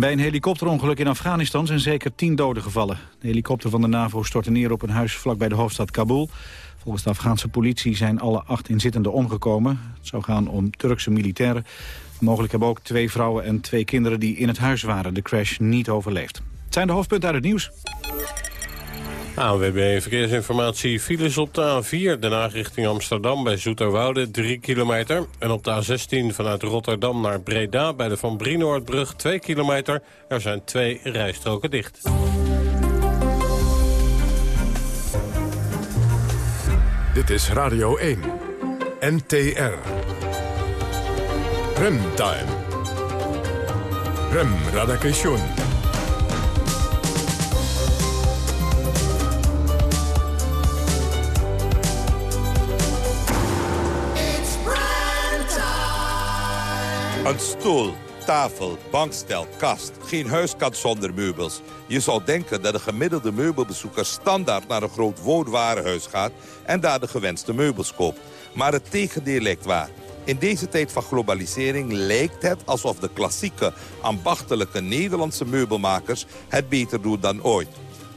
Bij een helikopterongeluk in Afghanistan zijn zeker tien doden gevallen. De helikopter van de NAVO stortte neer op een huis vlakbij de hoofdstad Kabul. Volgens de Afghaanse politie zijn alle acht inzittenden omgekomen. Het zou gaan om Turkse militairen. Mogelijk hebben ook twee vrouwen en twee kinderen die in het huis waren de crash niet overleefd. Het zijn de hoofdpunten uit het nieuws. ANWB Verkeersinformatie. Files op de A4, daarna richting Amsterdam bij Zoeterwoude, 3 kilometer. En op de A16 vanuit Rotterdam naar Breda bij de Van Brienoordbrug, 2 kilometer. Er zijn twee rijstroken dicht. Dit is Radio 1, NTR. Remtime. Rem Radakation. Een stoel, tafel, bankstel, kast. Geen huis kan zonder meubels. Je zou denken dat de gemiddelde meubelbezoeker standaard naar een groot woonwarenhuis gaat... en daar de gewenste meubels koopt. Maar het tegendeel lijkt waar. In deze tijd van globalisering lijkt het alsof de klassieke, ambachtelijke Nederlandse meubelmakers het beter doen dan ooit.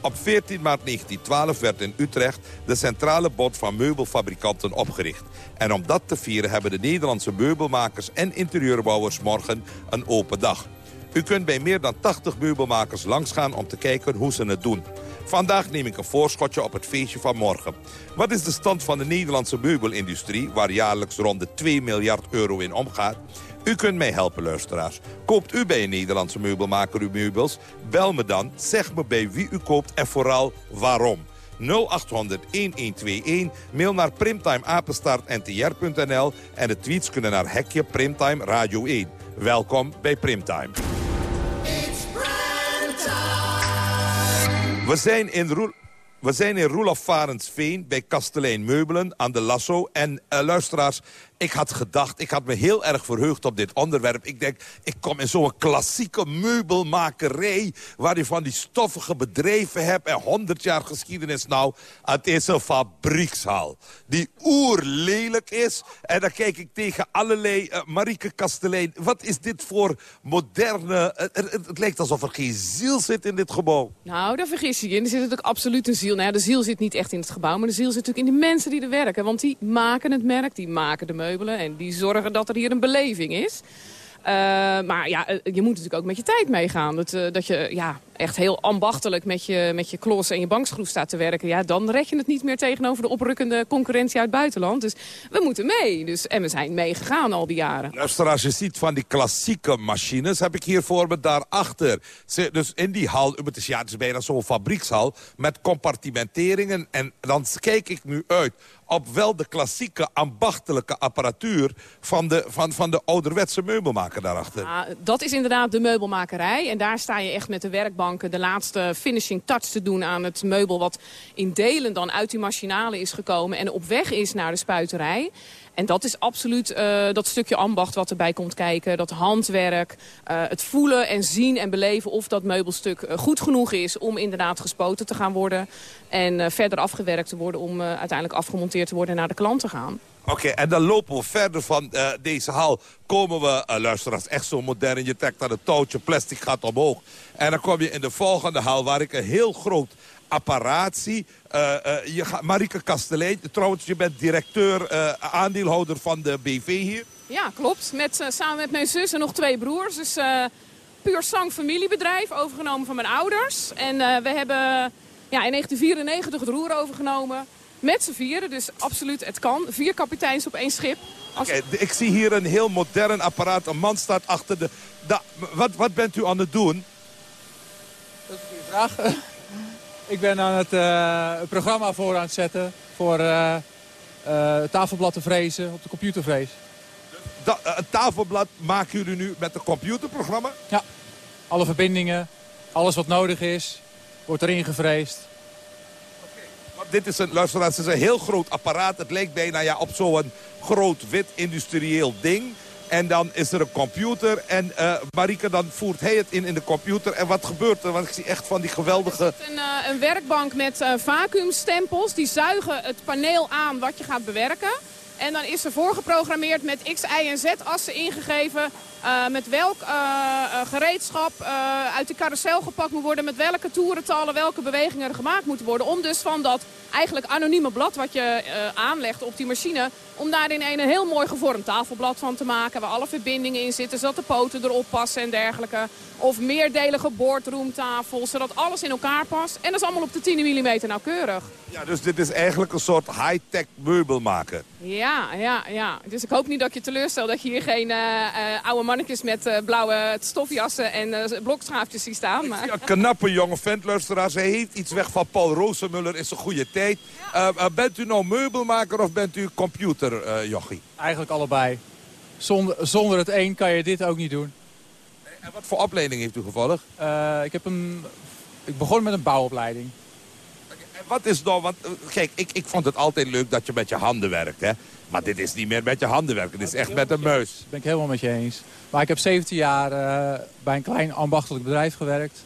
Op 14 maart 1912 werd in Utrecht de Centrale Bond van Meubelfabrikanten opgericht. En om dat te vieren hebben de Nederlandse meubelmakers en interieurbouwers morgen een open dag. U kunt bij meer dan 80 meubelmakers langsgaan om te kijken hoe ze het doen. Vandaag neem ik een voorschotje op het feestje van morgen. Wat is de stand van de Nederlandse meubelindustrie... waar jaarlijks rond de 2 miljard euro in omgaat? U kunt mij helpen, luisteraars. Koopt u bij een Nederlandse meubelmaker uw meubels? Bel me dan, zeg me bij wie u koopt en vooral waarom. 0800-1121, mail naar primtimeapenstaartntr.nl... en de tweets kunnen naar Hekje Primtime Radio 1. Welkom bij Primtime. We zijn in Roel... We zijn in Roelof Varensveen bij Kastelein Meubelen aan de Lasso. En uh, luisteraars, ik had gedacht, ik had me heel erg verheugd op dit onderwerp. Ik denk, ik kom in zo'n klassieke meubelmakerij... waar je van die stoffige bedrijven hebt en 100 jaar geschiedenis. Nou, het is een fabriekshal die oerlelijk is. En dan kijk ik tegen allerlei... Uh, Marieke Kastelein, wat is dit voor moderne... Uh, het, lijkt alsof er geen ziel zit in dit gebouw. Nou, daar vergis je je. Er zit natuurlijk absoluut een ziel. Nou ja, de ziel zit niet echt in het gebouw, maar de ziel zit natuurlijk in de mensen die er werken. Want die maken het merk, die maken de en die zorgen dat er hier een beleving is. Eh, maar ja, eh, je moet natuurlijk ook met je tijd meegaan. Dat, eh, dat je ja, echt heel ambachtelijk met je, met je klos en je bankschroef staat te werken. Ja, dan red je het niet meer tegenover de oprukkende concurrentie uit het buitenland. Dus we moeten mee. Dus, en we zijn meegegaan al die jaren. Luister, als je ziet van die klassieke machines, heb ik hier voor me daarachter. Dus in die hal, het is, ja, het is bijna zo'n fabriekshal, met compartimenteringen. En dan kijk ik nu uit op wel de klassieke ambachtelijke apparatuur van de, van, van de ouderwetse meubelmaker daarachter. Dat is inderdaad de meubelmakerij. En daar sta je echt met de werkbanken de laatste finishing touch te doen aan het meubel... wat in delen dan uit die machinale is gekomen en op weg is naar de spuiterij. En dat is absoluut eh, dat stukje ambacht wat erbij komt kijken. Dat handwerk, eh, het voelen en zien en beleven of dat meubelstuk eh, goed genoeg is... om inderdaad gespoten te gaan worden. En verder afgewerkt te worden om uiteindelijk afgemonteerd te worden en naar de klant te gaan. Oké, en dan lopen we verder van deze hal. Komen we, uh, luisteraars, echt zo modern. Je trekt aan het touwtje, plastic gaat omhoog. En dan kom je in de volgende hal waar ik een heel groot apparaat zie. Eh, eh, je gaat, Marike Kastelein, trouwens, je bent directeur, eh, aandeelhouder van de BV hier. Ja, klopt. Met, samen met mijn zus en nog twee broers. Dus eh puur zang familiebedrijf, overgenomen van mijn ouders. En eh, we hebben ja, in 1994 het roer overgenomen. Met z'n vieren, dus absoluut, het kan. Vier kapiteins op één schip. Ik zie hier een heel modern apparaat. Een man staat achter de... Da- wat, wat bent u aan het doen? Vraag. Ik ben aan het eh, een programma voor aan het zetten voor eh, het tafelblad te vrezen op de computervrees. Da- een tafelblad maken jullie nu met een computerprogramma? Ja, alle verbindingen, alles wat nodig is, wordt erin gevreesd. Want dit is een, luisteraars, het is een heel groot apparaat. Het lijkt bijna ja, op zo'n groot wit industrieel ding. En dan is er een computer. En eh Marike, dan voert hij het in in de computer. En wat gebeurt er? Want ik zie echt van die geweldige... Een, eh, een werkbank met eh vacuümstempels. Die zuigen het paneel aan wat je gaat bewerken. En dan is er voorgeprogrammeerd met X, Y en Z-assen ingegeven... eh, met welk gereedschap uit de carousel gepakt moet worden... met welke toerentallen, welke bewegingen er gemaakt moeten worden... om dus van dat eigenlijk anonieme blad wat je eh, aanlegt op die machine... om daarin een heel mooi gevormd tafelblad van te maken... waar alle verbindingen in zitten, zodat de poten erop passen en dergelijke. Of meerdelige boordroomtafels, zodat alles in elkaar past. En dat is allemaal op de 10 mm nauwkeurig. Ja, dus dit is eigenlijk een soort high-tech meubelmaker. Ja, ja, ja. Dus ik hoop niet dat ik je teleurstel dat je hier geen eh, oude mannetjes met blauwe stofjassen en blokschaafjes ziet staan. Maar... Een knappe jonge vent, luisteraars. Hij heeft iets weg van Paul Roosemuller in zijn goede tijd. Eh, eh, bent u nou meubelmaker of bent u computer, eh? Eigenlijk allebei. Zonder, zonder het een kan je dit ook niet doen. En wat voor opleiding heeft u gevolgd? Ik, heb een, ik begon met een bouwopleiding. En wat is nou, want kijk, ik, ik vond het altijd leuk dat je met je handen werkt, hè. Maar dit is niet meer met je handen werken, dit is echt met een muis. Dat ben ik helemaal met je eens. Maar ik heb 17 jaar bij een klein ambachtelijk bedrijf gewerkt.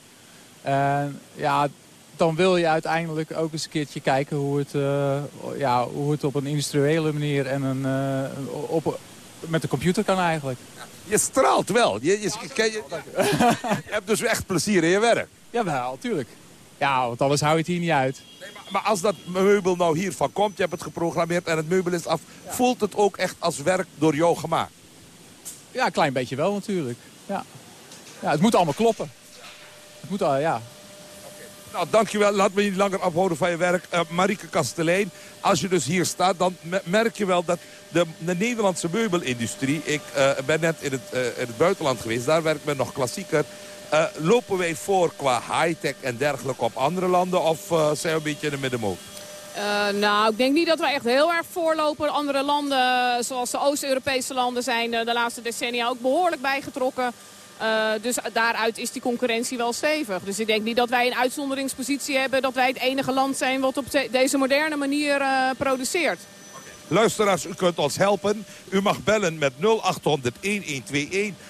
En ja, dan wil je uiteindelijk ook eens een keertje kijken hoe het, eh, ja, hoe het op een industriële manier en een, eh, op, met de computer kan eigenlijk. Je straalt wel. Je, je, je, hebt dus echt plezier in je werk. Jawel, natuurlijk. Ja, want anders hou je het hier niet uit. Maar als dat meubel nou hiervan komt, je hebt het geprogrammeerd en het meubel is af... voelt het ook echt als werk door jou gemaakt? Ja, een klein beetje wel natuurlijk. Ja. Ja, het moet allemaal kloppen. Het moet al, ja. Nou, dankjewel. Laat me niet langer afhouden van je werk. Eh Marieke Kastelein, als je dus hier staat, dan me- merk je wel dat de, de Nederlandse meubelindustrie... Ik eh, ben net in het, eh, in het buitenland geweest, daar werkt men nog klassieker. Lopen wij voor qua high-tech en dergelijke op andere landen of zijn we een beetje in de middenmoot? Nou, ik denk niet dat we echt heel erg voorlopen. Andere landen, zoals de Oost-Europese landen, zijn de laatste decennia ook behoorlijk bijgetrokken. Eh, dus daaruit is die concurrentie wel stevig. Dus ik denk niet dat wij een uitzonderingspositie hebben... dat wij het enige land zijn wat op de- deze moderne manier eh, produceert. Luisteraars, u kunt ons helpen. U mag bellen met 0800-1121.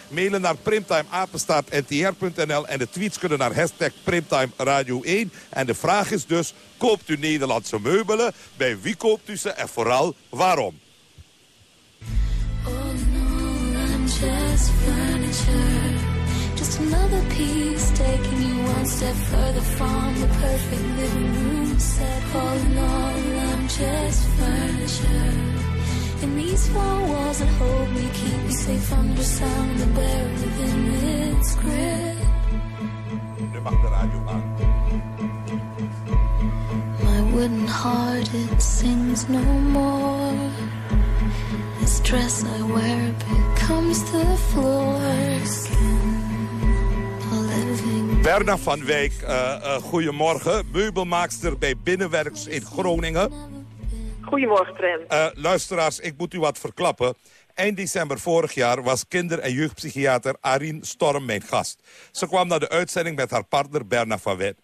Mailen naar primtimeapenstaartntr.nl. En de tweets kunnen naar hashtag Primtime Radio 1. En de vraag is dus, koopt u Nederlandse meubelen? Bij wie koopt u ze en vooral waarom? I'm just furniture, another piece taking you one step further from the perfect living room set. All in all, I'm just furniture. And these four walls that hold me keep me safe under sound to bear within its grip. My wooden heart, it sings no more. This dress I wear becomes the floor. Living Berna van Wijk, eh eh, goedemorgen. Meubelmaakster bij Binnenwerks in Groningen. Goedemorgen, Trent. Eh, luisteraars, ik moet u wat verklappen. Eind december vorig jaar was kinder- en jeugdpsychiater Arien Storm mijn gast. Ze kwam naar de uitzending met haar partner Berna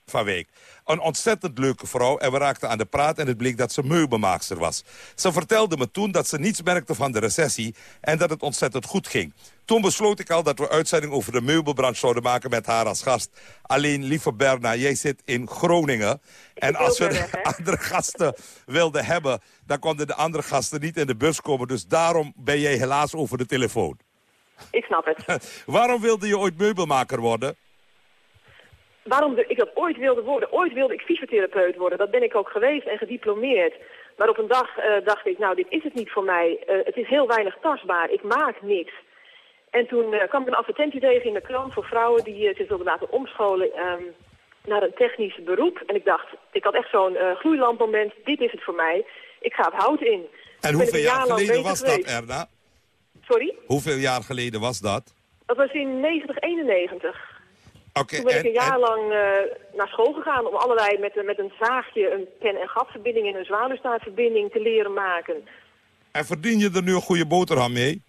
van Wijk. Een ontzettend leuke vrouw en we raakten aan de praat en het bleek dat ze meubelmaakster was. Ze vertelde me toen dat ze niets merkte van de recessie en dat het ontzettend goed ging. Toen besloot ik al dat we uitzending over de meubelbranche zouden maken met haar als gast. Alleen, lieve Berna, jij zit in Groningen. En als we de andere gasten wilden hebben, dan konden de andere gasten niet in de bus komen. Dus daarom ben jij helaas over de telefoon. Ik snap het. Waarom wilde je ooit meubelmaker worden? Waarom ik dat ooit wilde worden? Ooit wilde ik fysiotherapeut worden. Dat ben ik ook geweest en gediplomeerd. Maar op een dag eh, dacht ik, nou, dit is het niet voor mij. Eh, het is heel weinig tastbaar. Ik maak niks. En toen eh, kwam ik een advertentie tegen in de krant voor vrouwen die zich wilden laten omscholen ehm, naar een technisch beroep. En ik dacht, ik had echt zo'n gloeilampmoment. Dit is het voor mij. Ik ga het hout in. En hoeveel jaar geleden was dat. Erna? Sorry? Hoeveel jaar geleden was dat? Dat was in 1991. Toen ben ik en- een jaar lang eh, naar school gegaan om allerlei met, een- met een zaagje een pen- en gatverbinding en een zwaluwstaartverbinding te leren maken. En verdien je er nu een goede boterham mee?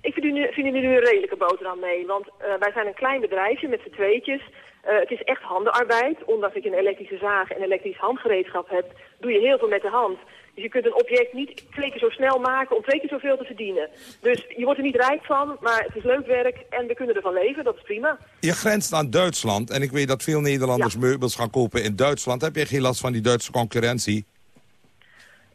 Ik nu, vind er nu een redelijke boterham mee, want eh, wij zijn een klein bedrijfje met z'n tweetjes. Eh, het is echt handenarbeid. Ondanks dat je een elektrische zaag en elektrisch handgereedschap hebt, doe je heel veel met de hand. Dus je kunt een object niet twee keer zo snel maken om twee keer zoveel te verdienen. Dus je wordt er niet rijk van, maar het is leuk werk en we kunnen ervan leven. Dat is prima. Je grenst aan Duitsland en ik weet dat veel Nederlanders meubels gaan kopen in Duitsland. Heb je geen last van die Duitse concurrentie?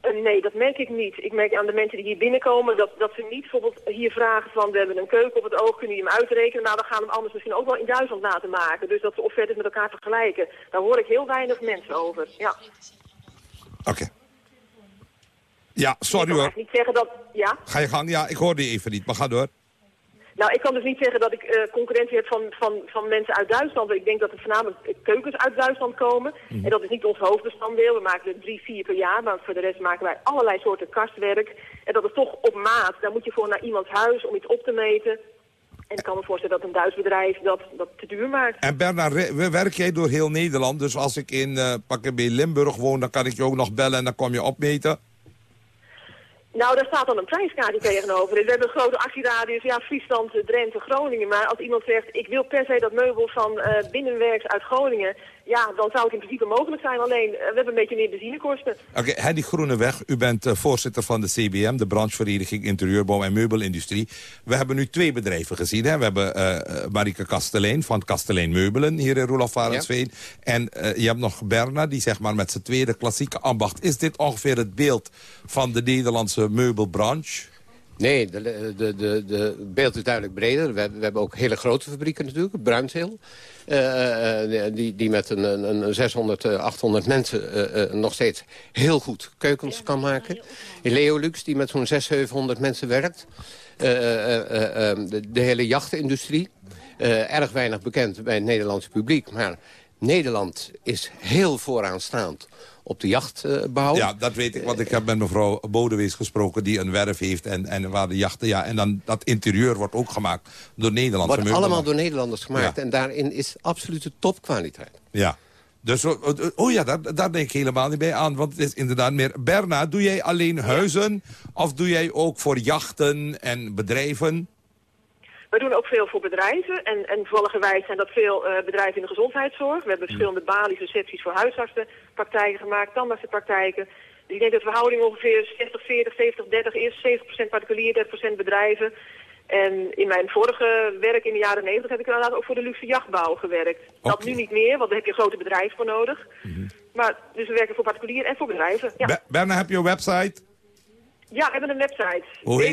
Eh, nee, dat merk ik niet. Ik merk aan de mensen die hier binnenkomen dat, dat ze niet bijvoorbeeld hier vragen van we hebben een keuken op het oog, kunnen jullie hem uitrekenen? Nou, dan gaan we hem anders misschien ook wel in Duitsland laten maken. Dus dat ze offertes met elkaar vergelijken. Daar hoor ik heel weinig mensen over. Ja. Oké. Ja, sorry ik kan hoor. niet zeggen dat... Ja? Ga je gang? Ja, ik hoorde je even niet, maar ga door. Nou, ik kan dus niet zeggen dat ik eh, concurrentie heb van, van, van mensen uit Duitsland. Ik denk dat er voornamelijk keukens uit Duitsland komen. Mhm. En dat is niet ons hoofdbestanddeel. We maken er drie, vier per jaar. Maar voor de rest maken wij allerlei soorten kastwerk. En dat is toch op maat. Daar moet je voor naar iemands huis om iets op te meten. En ik kan me voorstellen dat een Duits bedrijf dat, dat te duur maakt. En Bernard, we- werk jij door heel Nederland? Dus als ik in bij Limburg woon, dan kan ik je ook nog bellen en dan kom je opmeten? Nou, daar staat dan een prijskaartje tegenover. We hebben een grote actieradius, ja, Friesland, eh, Drenthe, Groningen. Maar als iemand zegt, ik wil per se dat meubel van eh, binnenwerks uit Groningen... ja, dan zou het in principe mogelijk zijn. Alleen, eh, we hebben een beetje meer benzinekosten. Oké, Henny Groeneweg, u bent eh, voorzitter van de CBM, de branchevereniging Interieurbouw en Meubelindustrie. We hebben nu twee bedrijven gezien. Hè? We hebben eh eh, Marike Kasteleen van Kasteleen Meubelen hier in Roelof Varensveen. En je hebt nog Berna, die zeg maar met zijn tweede klassieke ambacht. Is dit ongeveer het beeld van de Nederlandse meubelbranche? Nee, de, de, de, de beeld is duidelijk breder. We, hebben- we hebben ook hele grote fabrieken natuurlijk, Bruinzeel. eh, eh, die, die met een, een, een 600, eh, 800 mensen eh, eh, nog steeds heel goed keukens kan maken. Leolux, die met zo'n 600, 700 mensen werkt. Eh, eh, eh, eh, de, de hele jachtindustrie. Eh, erg weinig bekend bij het Nederlandse publiek. Maar Nederland is heel vooraanstaand op de jachtbouw. Ja, dat weet ik, want ik heb met mevrouw Bodewees gesproken... die een werf heeft en, en waar de jachten... Ja, en dan dat interieur wordt ook gemaakt door Nederlandse Wordt allemaal door Nederlanders gemaakt. Ja. En daarin is absolute topkwaliteit. Ja. Dus, oh, oh, oh ja, daar, daar denk ik helemaal niet bij aan. Want het is inderdaad meer... Berna, doe jij alleen huizen? Of doe jij ook voor jachten en bedrijven? We doen ook veel voor bedrijven. En, en toevalligerwijs zijn dat veel eh, bedrijven in de gezondheidszorg. We hebben verschillende balies, recepties voor huisartsenpraktijken gemaakt, tandartsenpraktijken. Dus ik denk dat de verhouding ongeveer 60, 40, 70, 30 is. 70% particulier, 30% bedrijven. En in mijn vorige werk in de jaren 90 heb ik inderdaad ook voor de luxe jachtbouw gewerkt. Dat nu niet meer, want daar heb je grote bedrijven voor nodig. Maar dus we werken voor particulier en voor bedrijven. Ja, Be- Berna, heb je een website? ja we hebben een website. Hoe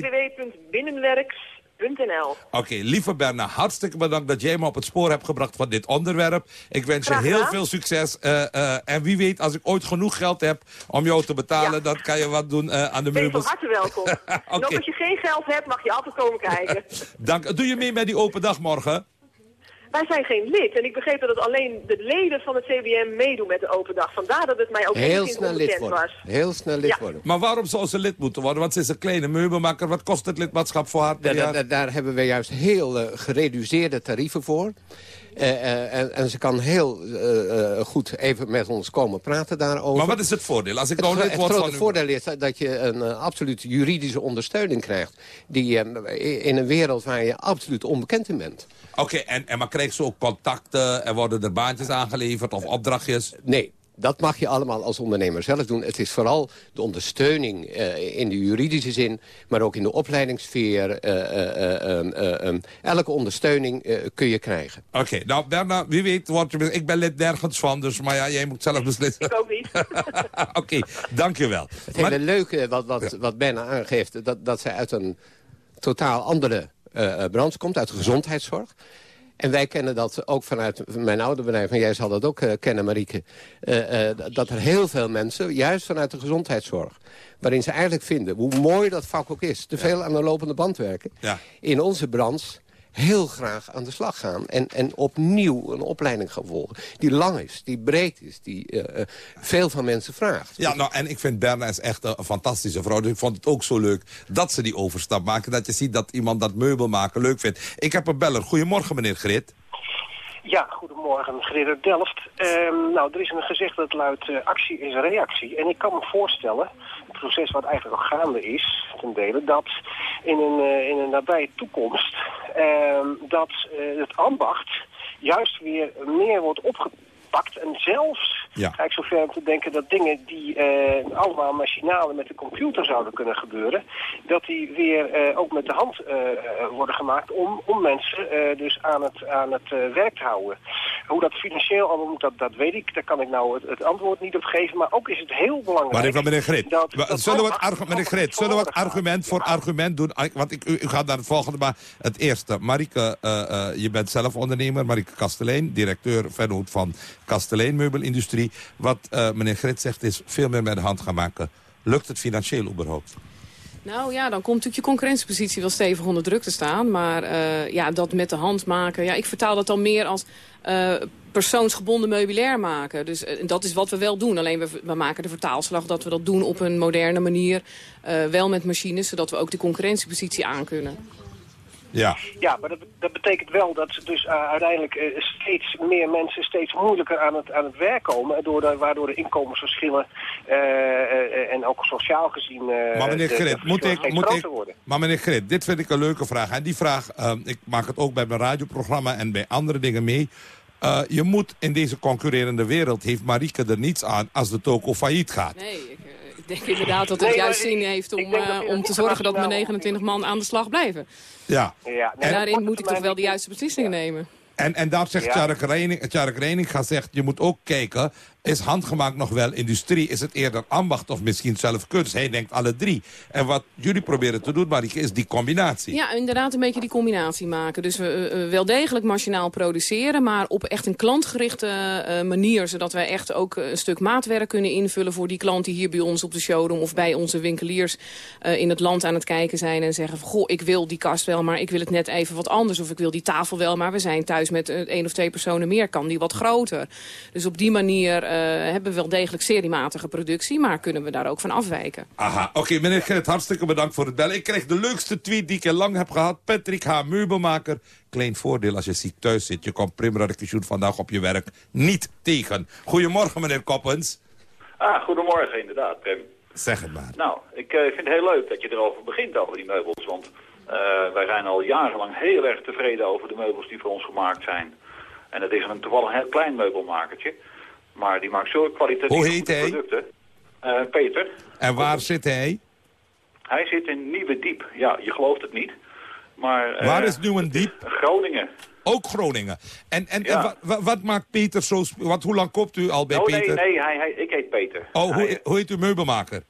Oké, lieve Berna, hartstikke bedankt dat jij me op het spoor hebt gebracht van dit onderwerp. Ik wens je heel veel succes. eh, eh, en wie weet, als ik ooit genoeg geld heb om jou te betalen... dan kan je wat doen eh, aan de Ben je van meubels. harte welkom. En ook als je geen geld hebt, mag je altijd komen kijken. Dank. Doe je mee met die open dag morgen? Wij zijn geen lid en ik begreep dat het alleen de leden van het CBM meedoen met de open dag. Vandaar dat het mij ook Heel snel lid worden. was. Heel snel lid Ja. worden. Maar waarom zou ze lid moeten worden? Want ze is een kleine meubelmaker. Wat kost het lidmaatschap voor haar per Daar, jaar? daar, daar hebben we juist heel eh, gereduceerde tarieven voor. Eh, eh, en, en ze kan heel goed even met ons komen praten daarover. Maar wat is het voordeel? Als ik Het, nou het grote van u- voordeel is dat- je een absoluut juridische ondersteuning krijgt. Die in een wereld waar je absoluut onbekend in bent. Oké, en, en maar krijgt ze ook contacten? En worden er baantjes aangeleverd of opdrachtjes? Nee, dat mag je allemaal als ondernemer zelf doen. Het is vooral de ondersteuning eh, in de juridische zin... maar ook in de opleidingssfeer. eh, eh, eh, eh, eh, elke ondersteuning eh, kun je krijgen. Oké, nou Berna, wie weet, wordt je, ik ben lid nergens van, dus maar ja, jij moet zelf beslissen. Ik ook niet. Oké, dankjewel. Het hele leuke wat, wat, wat Benna aangeeft... Dat, dat zij uit een totaal andere eh, eh, branche komt, uit de gezondheidszorg. En wij kennen dat ook vanuit mijn oude bedrijf... en jij zal dat ook eh, kennen, Marieke... eh, eh, dat er heel veel mensen, juist vanuit de gezondheidszorg... waarin ze eigenlijk vinden, hoe mooi dat vak ook is... te veel aan de lopende band werken... Ja. in onze branche heel graag aan de slag gaan. En, en opnieuw een opleiding gaan volgen. Die lang is, die breed is, die eh, eh, veel van mensen vraagt. Ja, nou, en ik vind Berna is echt een fantastische vrouw. Dus ik vond het ook zo leuk dat ze die overstap maken. Dat je ziet dat iemand dat meubel maken leuk vindt. Ik heb een beller. Goedemorgen, meneer Grit. Ja, goedemorgen, Grit uit Delft. Ehm, nou, er is een gezegd dat luidt eh, actie is reactie. En ik kan me voorstellen, proces wat eigenlijk al gaande is, ten dele, dat in een, eh, in een nabije toekomst ehm, dat eh, het ambacht juist weer meer wordt opgepakt. En zelfs Ja. ga ik zo ver om te denken dat dingen die eh, allemaal machinale met de computer zouden kunnen gebeuren, dat die weer eh, ook met de hand eh, worden gemaakt om, om mensen dus aan het, aan het werk te houden. Hoe dat financieel allemaal moet, dat, dat weet ik. Daar kan ik nou het, het antwoord niet op geven. Maar ook is het heel belangrijk... Maar even, meneer Grit. dat- dat zullen we het, meneer Grit, zullen we het argument voor argument doen? Ah, Want ik, u, u gaat naar het volgende, maar het eerste. Marieke, eh, je bent zelf ondernemer. Marieke Kastelein, directeur van Kastelein Meubelindustrie. Wat eh, meneer Grit zegt is veel meer met de hand gaan maken. Lukt het financieel überhaupt? Nou ja, dan komt natuurlijk je concurrentiepositie wel stevig onder druk te staan. Maar eh, ja, dat met de hand maken, ja, ik vertaal dat dan meer als eh, persoonsgebonden meubilair maken. Dus dat is wat we wel doen. Alleen we, we maken de vertaalslag dat we dat doen op een moderne manier. wel met machines, zodat we ook de concurrentiepositie aankunnen. Ja. Ja, maar dat, dat betekent wel dat dus uh, uiteindelijk uh, steeds meer mensen steeds moeilijker aan het, aan het werk komen. Door de, waardoor de inkomensverschillen uh, en ook sociaal gezien maar meneer de, Grit, de moet ik, moet ik, worden. maar meneer Grit, dit vind ik een leuke vraag. En die vraag, ik maak het ook bij mijn radioprogramma en bij andere dingen mee. Uh, je moet in deze concurrerende wereld, heeft Marieke er niets aan als de toko failliet gaat. Nee, ik, denk inderdaad dat het nee, juist zin heeft om, uh, om te zorgen dat mijn 29 man aan de slag blijven. Ja. ja nee, en daarin moet ik toch wel de juiste beslissingen ja. nemen. En, en daar zegt Tjark ja. Reining, Tjark Reining zegt, je moet ook kijken... is handgemaakt nog wel industrie? Is het eerder ambacht of misschien zelf kunst? Hij denkt alle drie. En wat jullie proberen te doen, Marieke, is die combinatie. Ja, inderdaad een beetje die combinatie maken. Dus we uh, wel degelijk machinaal produceren... maar op echt een klantgerichte uh, manier... zodat wij echt ook een stuk maatwerk kunnen invullen... voor die klant die hier bij ons op de showroom... of bij onze winkeliers in het land aan het kijken zijn... en zeggen van, goh, ik wil die kast wel, maar ik wil het net even wat anders. Of ik wil die tafel wel, maar we zijn thuis met één of twee personen meer. Kan die wat groter? Dus op die manier hebben we wel degelijk seriematige productie... maar kunnen we daar ook van afwijken. Aha, oké, okay, meneer Gerrit, hartstikke bedankt voor het bellen. Ik kreeg de leukste tweet die ik al lang heb gehad. Patrick H. Meubelmaker. Klein voordeel als je ziek thuis zit. Je komt Primera de vandaag op je werk niet tegen. Goedemorgen, meneer Koppens. Ah, goedemorgen, inderdaad, Pim. Zeg het maar. Nou, ik uh, vind het heel leuk dat je erover begint, over die meubels. Want uh, wij zijn al jarenlang heel erg tevreden over de meubels die voor ons gemaakt zijn. En het is een toevallig een heel klein meubelmakertje. Maar die maakt zulke kwalitatieve Hoe heet hij? producten. Uh, Peter. En waar zit hij? Hij zit in Nieuwe Diep. Ja, je gelooft het niet. Maar, uh, waar is Nieuwe Diep? Groningen. Ook Groningen. En, en, ja. en wat, wat, maakt Peter zo... Wat, hoe lang koopt u al bij oh, Peter? Nee, nee hij, hij, ik heet Peter. Oh, hij, hoe, hoe heet uw meubelmaker?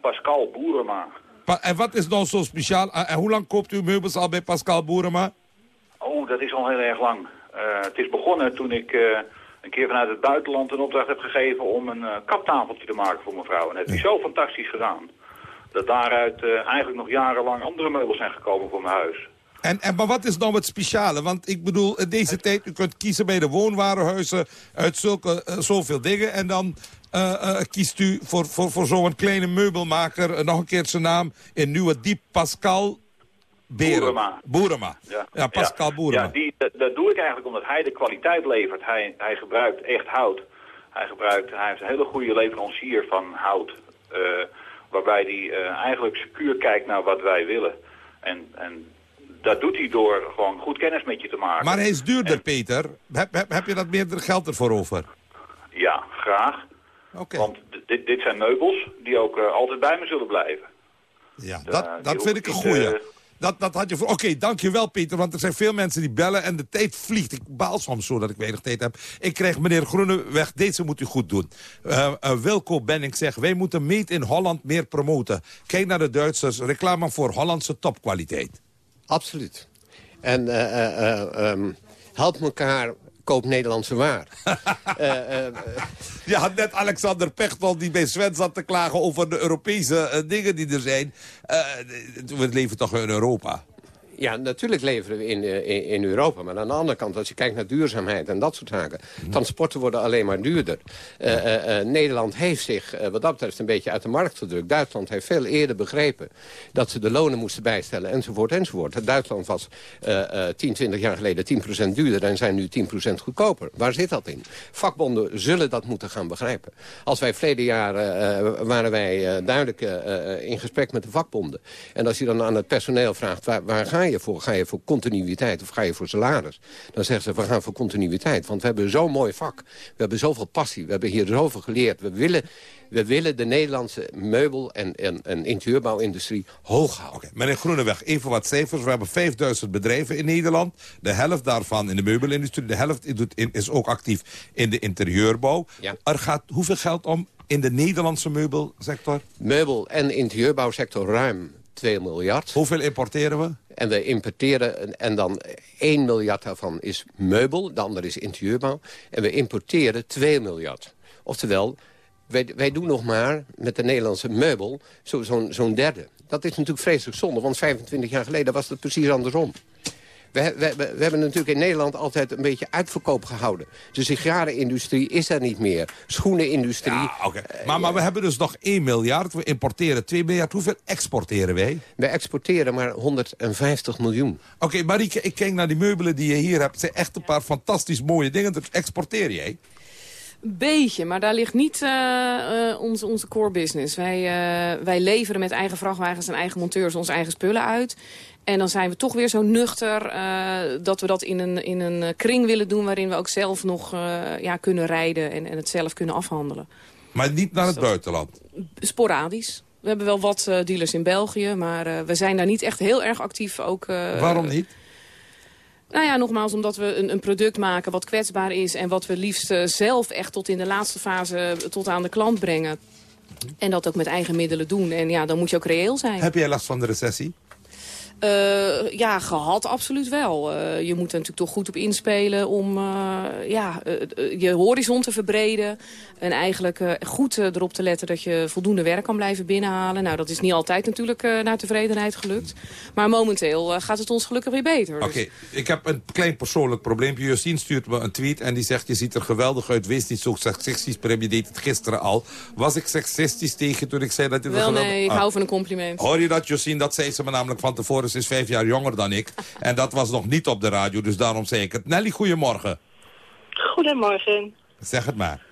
Pascal Boerema. Pa- En wat is nou zo speciaal? En en hoe lang koopt u meubels al bij Pascal Boerema? Oh, dat is al heel erg lang. Eh, het is begonnen toen ik eh, een keer vanuit het buitenland een opdracht heb gegeven om een eh, kaptafeltje te maken voor mijn vrouw. En dat heeft hij zo fantastisch gedaan. Dat daaruit eh, eigenlijk nog jarenlang andere meubels zijn gekomen voor mijn huis. En, en, maar wat is nou het speciale? Want ik bedoel, in deze tijd, u kunt kiezen bij de woonwarenhuizen uit zulke, eh, zoveel dingen. En dan kiest u voor, voor, voor zo'n kleine meubelmaker, nog een keer zijn naam, in Nieuwe Diep, Pascal Beren. Boerema. Boerema. Ja, Pascal ja. Boerema. Ja, die, dat, dat doe ik eigenlijk omdat hij de kwaliteit levert. Hij, hij gebruikt echt hout. Hij, gebruikt, hij heeft een hele goede leverancier van hout. eh, waarbij hij eh, eigenlijk secuur kijkt naar wat wij willen. En, en dat doet hij door gewoon goed kennis met je te maken. Maar hij is duurder, Peter. Heb, heb, heb je dat meer geld ervoor over? Ja, graag. Want d- dit, dit zijn meubels die ook eh, altijd bij me zullen blijven. Ja, dat, dat vind ik een eh, Dat, dat had je voor. Oké, dankjewel Peter, want er zijn veel mensen die bellen en de tijd vliegt. Ik baal soms zo dat ik weinig tijd heb. Ik krijg meneer Groeneweg, deze moet u goed doen. Eh eh, Wilco Benning zegt, wij moeten Made in Holland meer promoten. Kijk naar de Duitsers, reclame voor Hollandse topkwaliteit. Absoluut. En eh, ehm, help elkaar, koop Nederlandse waar. Eh, eh, Je had net Alexander Pechtold die bij Sven zat te klagen over de Europese eh, dingen die er zijn. Eh, we leven toch in Europa. Ja, natuurlijk leveren we in, eh, in, in Europa. Maar aan de andere kant, als je kijkt naar duurzaamheid en dat soort zaken... transporten worden alleen maar duurder. Eh, eh, Nederland heeft zich wat dat betreft een beetje uit de markt gedrukt. Duitsland heeft veel eerder begrepen dat ze de lonen moesten bijstellen enzovoort enzovoort. Duitsland was eh, eh, 10, 20 jaar geleden 10% duurder en zijn nu 10% goedkoper. Waar zit dat in? Vakbonden zullen dat moeten gaan begrijpen. Als wij verleden jaar waren wij duidelijk in gesprek met de vakbonden. En als je dan aan het personeel vraagt, waar, waar ga je voor? Ga je voor continuïteit of ga je voor salaris? Dan zeggen ze, we gaan voor continuïteit. Want we hebben zo'n mooi vak. We hebben zoveel passie. We hebben hier zoveel geleerd. We willen, we willen de Nederlandse meubel- en, en, en interieurbouwindustrie hoog houden. Meneer Groeneweg, even wat cijfers. We hebben 5000 bedrijven in Nederland. De helft daarvan in de meubelindustrie. De helft is ook actief in de interieurbouw. Er gaat hoeveel geld om in de Nederlandse meubelsector? Meubel- en interieurbouwsector ruim 2 miljard. Hoeveel importeren we? En we importeren, en- dan 1 miljard daarvan is meubel, de andere is interieurbouw. En we importeren 2 miljard. Oftewel, wij, wij doen nog maar met de Nederlandse meubel zo- zo'n zo'n derde. Dat is natuurlijk vreselijk zonde, want 25 jaar geleden was het precies andersom. We, we, we, hebben natuurlijk in Nederland altijd een beetje uitverkoop gehouden. De sigarenindustrie is er niet meer. Schoenenindustrie. Ja, oké. Maar, maar we hebben dus nog 1 miljard. We importeren 2 miljard. Hoeveel exporteren wij? We exporteren maar 150 miljoen. Oké, Marieke, ik kijk naar die meubelen die je hier hebt. Het zijn echt een paar fantastisch mooie dingen. Dat exporteer jij? Beetje, maar daar ligt niet eh, eh, onze, onze core business. Wij, eh, wij leveren met eigen vrachtwagens en eigen monteurs onze eigen spullen uit. En dan zijn we toch weer zo nuchter dat we dat in een, in een kring willen doen... waarin we ook zelf nog ja, kunnen rijden en, en het zelf kunnen afhandelen. Maar niet naar het buitenland. Sporadisch. We hebben wel wat dealers in België, maar we zijn daar niet echt heel erg actief. Ook, Waarom niet? Nou ja, nogmaals, omdat we een, een product maken wat kwetsbaar is... en wat we liefst eh, zelf echt tot in de laatste fase eh, tot aan de klant brengen. En dat ook met eigen middelen doen. En ja, dan moet je ook reëel zijn. Heb jij last van de recessie? Eh, ja, gehad absoluut wel. Eh, je moet er natuurlijk toch goed op inspelen om eh, ja, je horizon te verbreden. En eigenlijk goed erop te letten dat je voldoende werk kan blijven binnenhalen. Nou, dat is niet altijd natuurlijk naar tevredenheid gelukt. Maar momenteel gaat het ons gelukkig weer beter. Oké, Dus- ik heb een klein persoonlijk probleempje. Justine stuurt me een tweet en die zegt... je ziet er geweldig uit, wees niet zo seksistisch. Prem, je deed het gisteren al. Was ik seksistisch tegen toen ik zei dat je Wel geweldig... nee, ik Ah. hou van een compliment. Hoor je dat, Justine? Dat zei ze me namelijk van tevoren. Ze is vijf jaar jonger dan ik. En dat was nog niet op de radio, dus daarom zei ik het. Nelly, goedemorgen. Goedemorgen. Zeg het maar.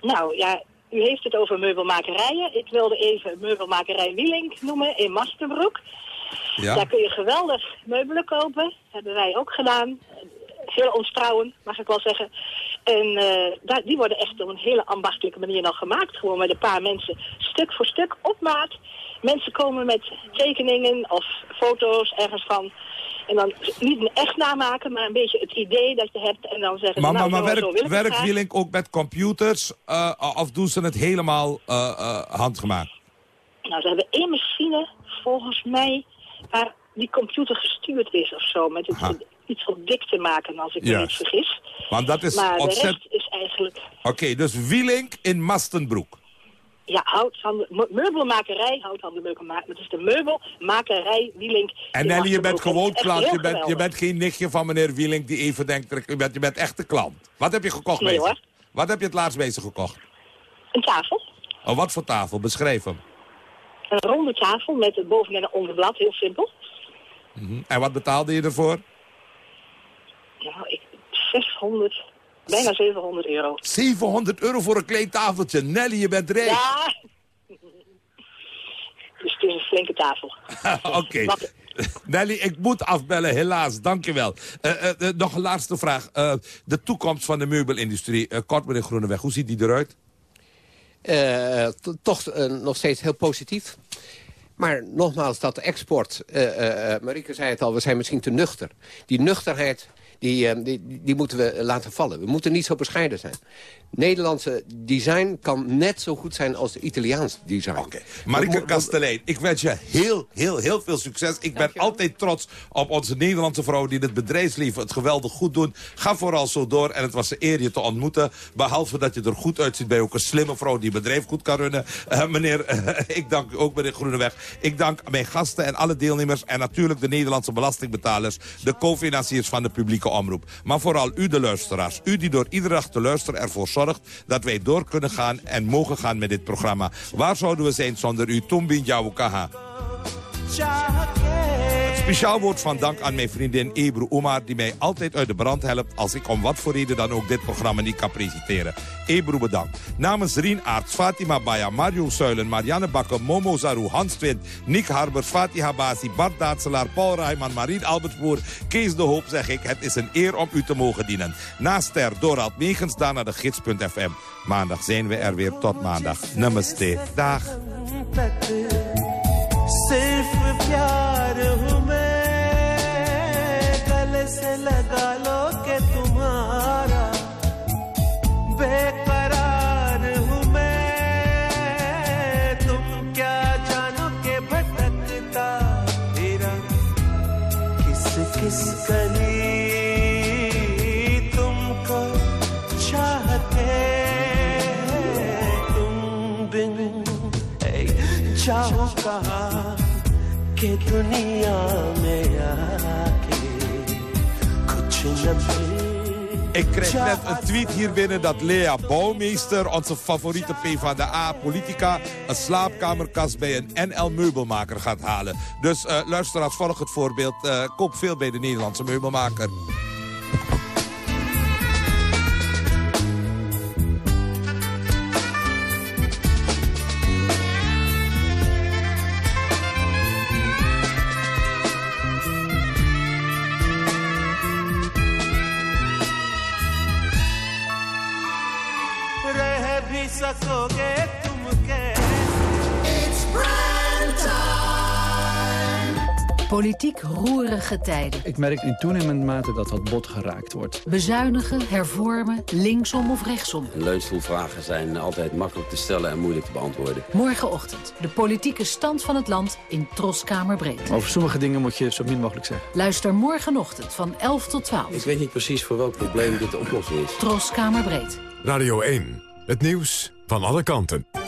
Nou ja, u heeft het over meubelmakerijen. Ik wilde even meubelmakerij Wielink noemen in Masterbroek. Ja? Daar kun je geweldig meubelen kopen. hebben wij ook gedaan. Heel ons trouwen, mag ik wel zeggen. En eh, daar, die worden echt op een hele ambachtelijke manier nog gemaakt. Gewoon met een paar mensen stuk voor stuk op maat. Mensen komen met tekeningen of foto's ergens van. En dan niet een echt namaken, maar een beetje het idee dat je hebt. En dan zeggen Maar, ze, maar, nou, maar zo wil werkt het. Wielink ook met computers? eh, of doen ze het helemaal eh, eh, handgemaakt? Nou, ze hebben één machine volgens mij waar die computer gestuurd is of zo. Met het, iets wat dik te maken, als ik me Juist. niet vergis. Want dat is maar de ontzettend... rest is eigenlijk... Oké, dus Wielink in Mastenbroek. Ja, houthandel, me- meubelmakerij, houthandelmeubelmakerij. Het is de meubelmakerij Wielink. En Nelly, je bent gewoon Echt klant. Je bent, je bent geen nichtje van meneer Wielink die even denkt... Je bent, je bent echte klant. Wat heb je gekocht Nee, hoor. Wat heb je het laatst ze gekocht? Een tafel. Oh, wat voor tafel? Beschrijf hem. Een ronde tafel met het boven- en een onderblad, heel simpel. Mhm. En wat betaalde je ervoor? Nou, ik, 600, bijna 700 euro. 700 euro voor een klein tafeltje. Nelly, je bent rijk. Ja. Dus het is een flinke tafel. Oké. Wat- Nelly, ik moet afbellen, helaas. Dankjewel. Uh, uh, uh, nog een laatste vraag. Uh, de toekomst van de meubelindustrie. Uh, kort, meneer Groeneweg, hoe ziet die eruit? Eh, to- toch eh, nog steeds heel positief. Maar nogmaals, dat export... eh, eh, Marieke zei het al, we zijn misschien te nuchter. Die nuchterheid, die, eh, die, die moeten we laten vallen. We moeten niet zo bescheiden zijn. Nederlandse design kan net zo goed zijn als de Italiaans design. Marike Kastelein, ik wens je heel, heel, heel veel succes. Ik ben altijd trots op onze Nederlandse vrouwen die het bedrijfsleven het geweldig goed doen. Ga vooral zo door en het was een eer je te ontmoeten. Behalve dat je er goed uitziet, ben je ook een slimme vrouw die een bedrijf goed kan runnen. Eh, meneer, eh, ik dank u ook meneer Groeneweg. Ik dank mijn gasten en alle deelnemers en natuurlijk de Nederlandse belastingbetalers. De co-financiers van de publieke omroep. Maar vooral u de luisteraars. U die door iedere dag te luisteren ervoor dat wij door kunnen gaan en mogen gaan met dit programma. Waar zouden we zijn zonder u? Tombin Jawukaha. Speciaal woord van dank aan mijn vriendin Ebru Omar... die mij altijd uit de brand helpt als ik om wat voor reden dan ook dit programma niet kan presenteren. Ebru bedankt. Namens Rien Aerts, Fatima Baya, Mario Suilen, Marianne Bakker, Momo Zaru, Hans Twint, Nick Harbers, Fatih Habasi, Bart Daatselaar, Paul Rijman, Marien Albertsboer, Kees de Hoop zeg ik. Het is een eer om u te mogen dienen. Naast Ter, Dorald Megens, daarna de gids.fm. Maandag zijn we er weer. Tot maandag. Namaste. Dag. सिर्फ़ प्यार हूँ मैं। गले से लगा लो के तुम्हारा बेकरार हूँ मैं। तुम क्या जानो के भटकता तेरा किस किस गली तुमको चाहते तुम बिन जाओ कहा? के दुनिया में आके कुछ न मिले Ik kreeg net een tweet hier binnen dat Lea Bouwmeester, onze favoriete PvdA-politica, een slaapkamerkast bij een NL-meubelmaker gaat halen. Dus uh, luisteraars, volg het voorbeeld. Uh, koop veel bij de Nederlandse meubelmaker. Politiek roerige tijden. Ik merk in toenemende mate dat dat bot geraakt wordt. Bezuinigen, hervormen, linksom of rechtsom. Leunstoelvragen zijn altijd makkelijk te stellen en moeilijk te beantwoorden. Morgenochtend de politieke stand van het land in Troskamer Breed. Over sommige dingen moet je zo min mogelijk zeggen. Luister morgenochtend van 11 tot 12. Ik weet niet precies voor welk probleem dit de oplossing is. Troskamer Breed. Radio 1. Het nieuws van alle kanten.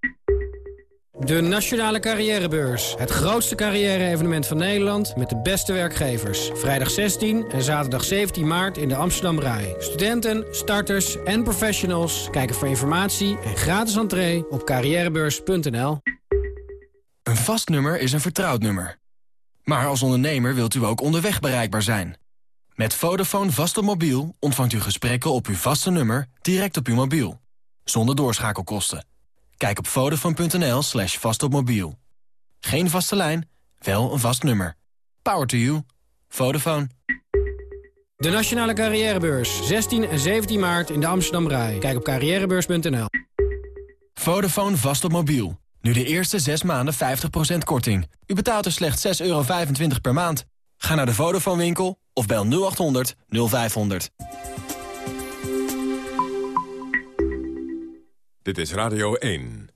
De Nationale Carrièrebeurs. Het grootste carrière-evenement van Nederland met de beste werkgevers. Vrijdag 16 en zaterdag 17 maart in de Amsterdam Rai. Studenten, starters en professionals kijken voor informatie en gratis entree op carrièrebeurs.nl. Een vast nummer is een vertrouwd nummer. Maar als ondernemer wilt u ook onderweg bereikbaar zijn. Met Vodafone vast op mobiel ontvangt u gesprekken op uw vaste nummer direct op uw mobiel. Zonder doorschakelkosten. Kijk op vodafone.nl slash vastopmobiel. Geen vaste lijn, wel een vast nummer. Power to you. Vodafone. De Nationale Carrièrebeurs. 16 en 17 maart in de Amsterdam Rai. Kijk op carrièrebeurs.nl. Vodafone vast op mobiel. Nu de eerste 6 maanden 50% korting. U betaalt er slechts 6,25 euro per maand. Ga naar de Vodafone winkel of bel 0800 0500. Dit is Radio 1.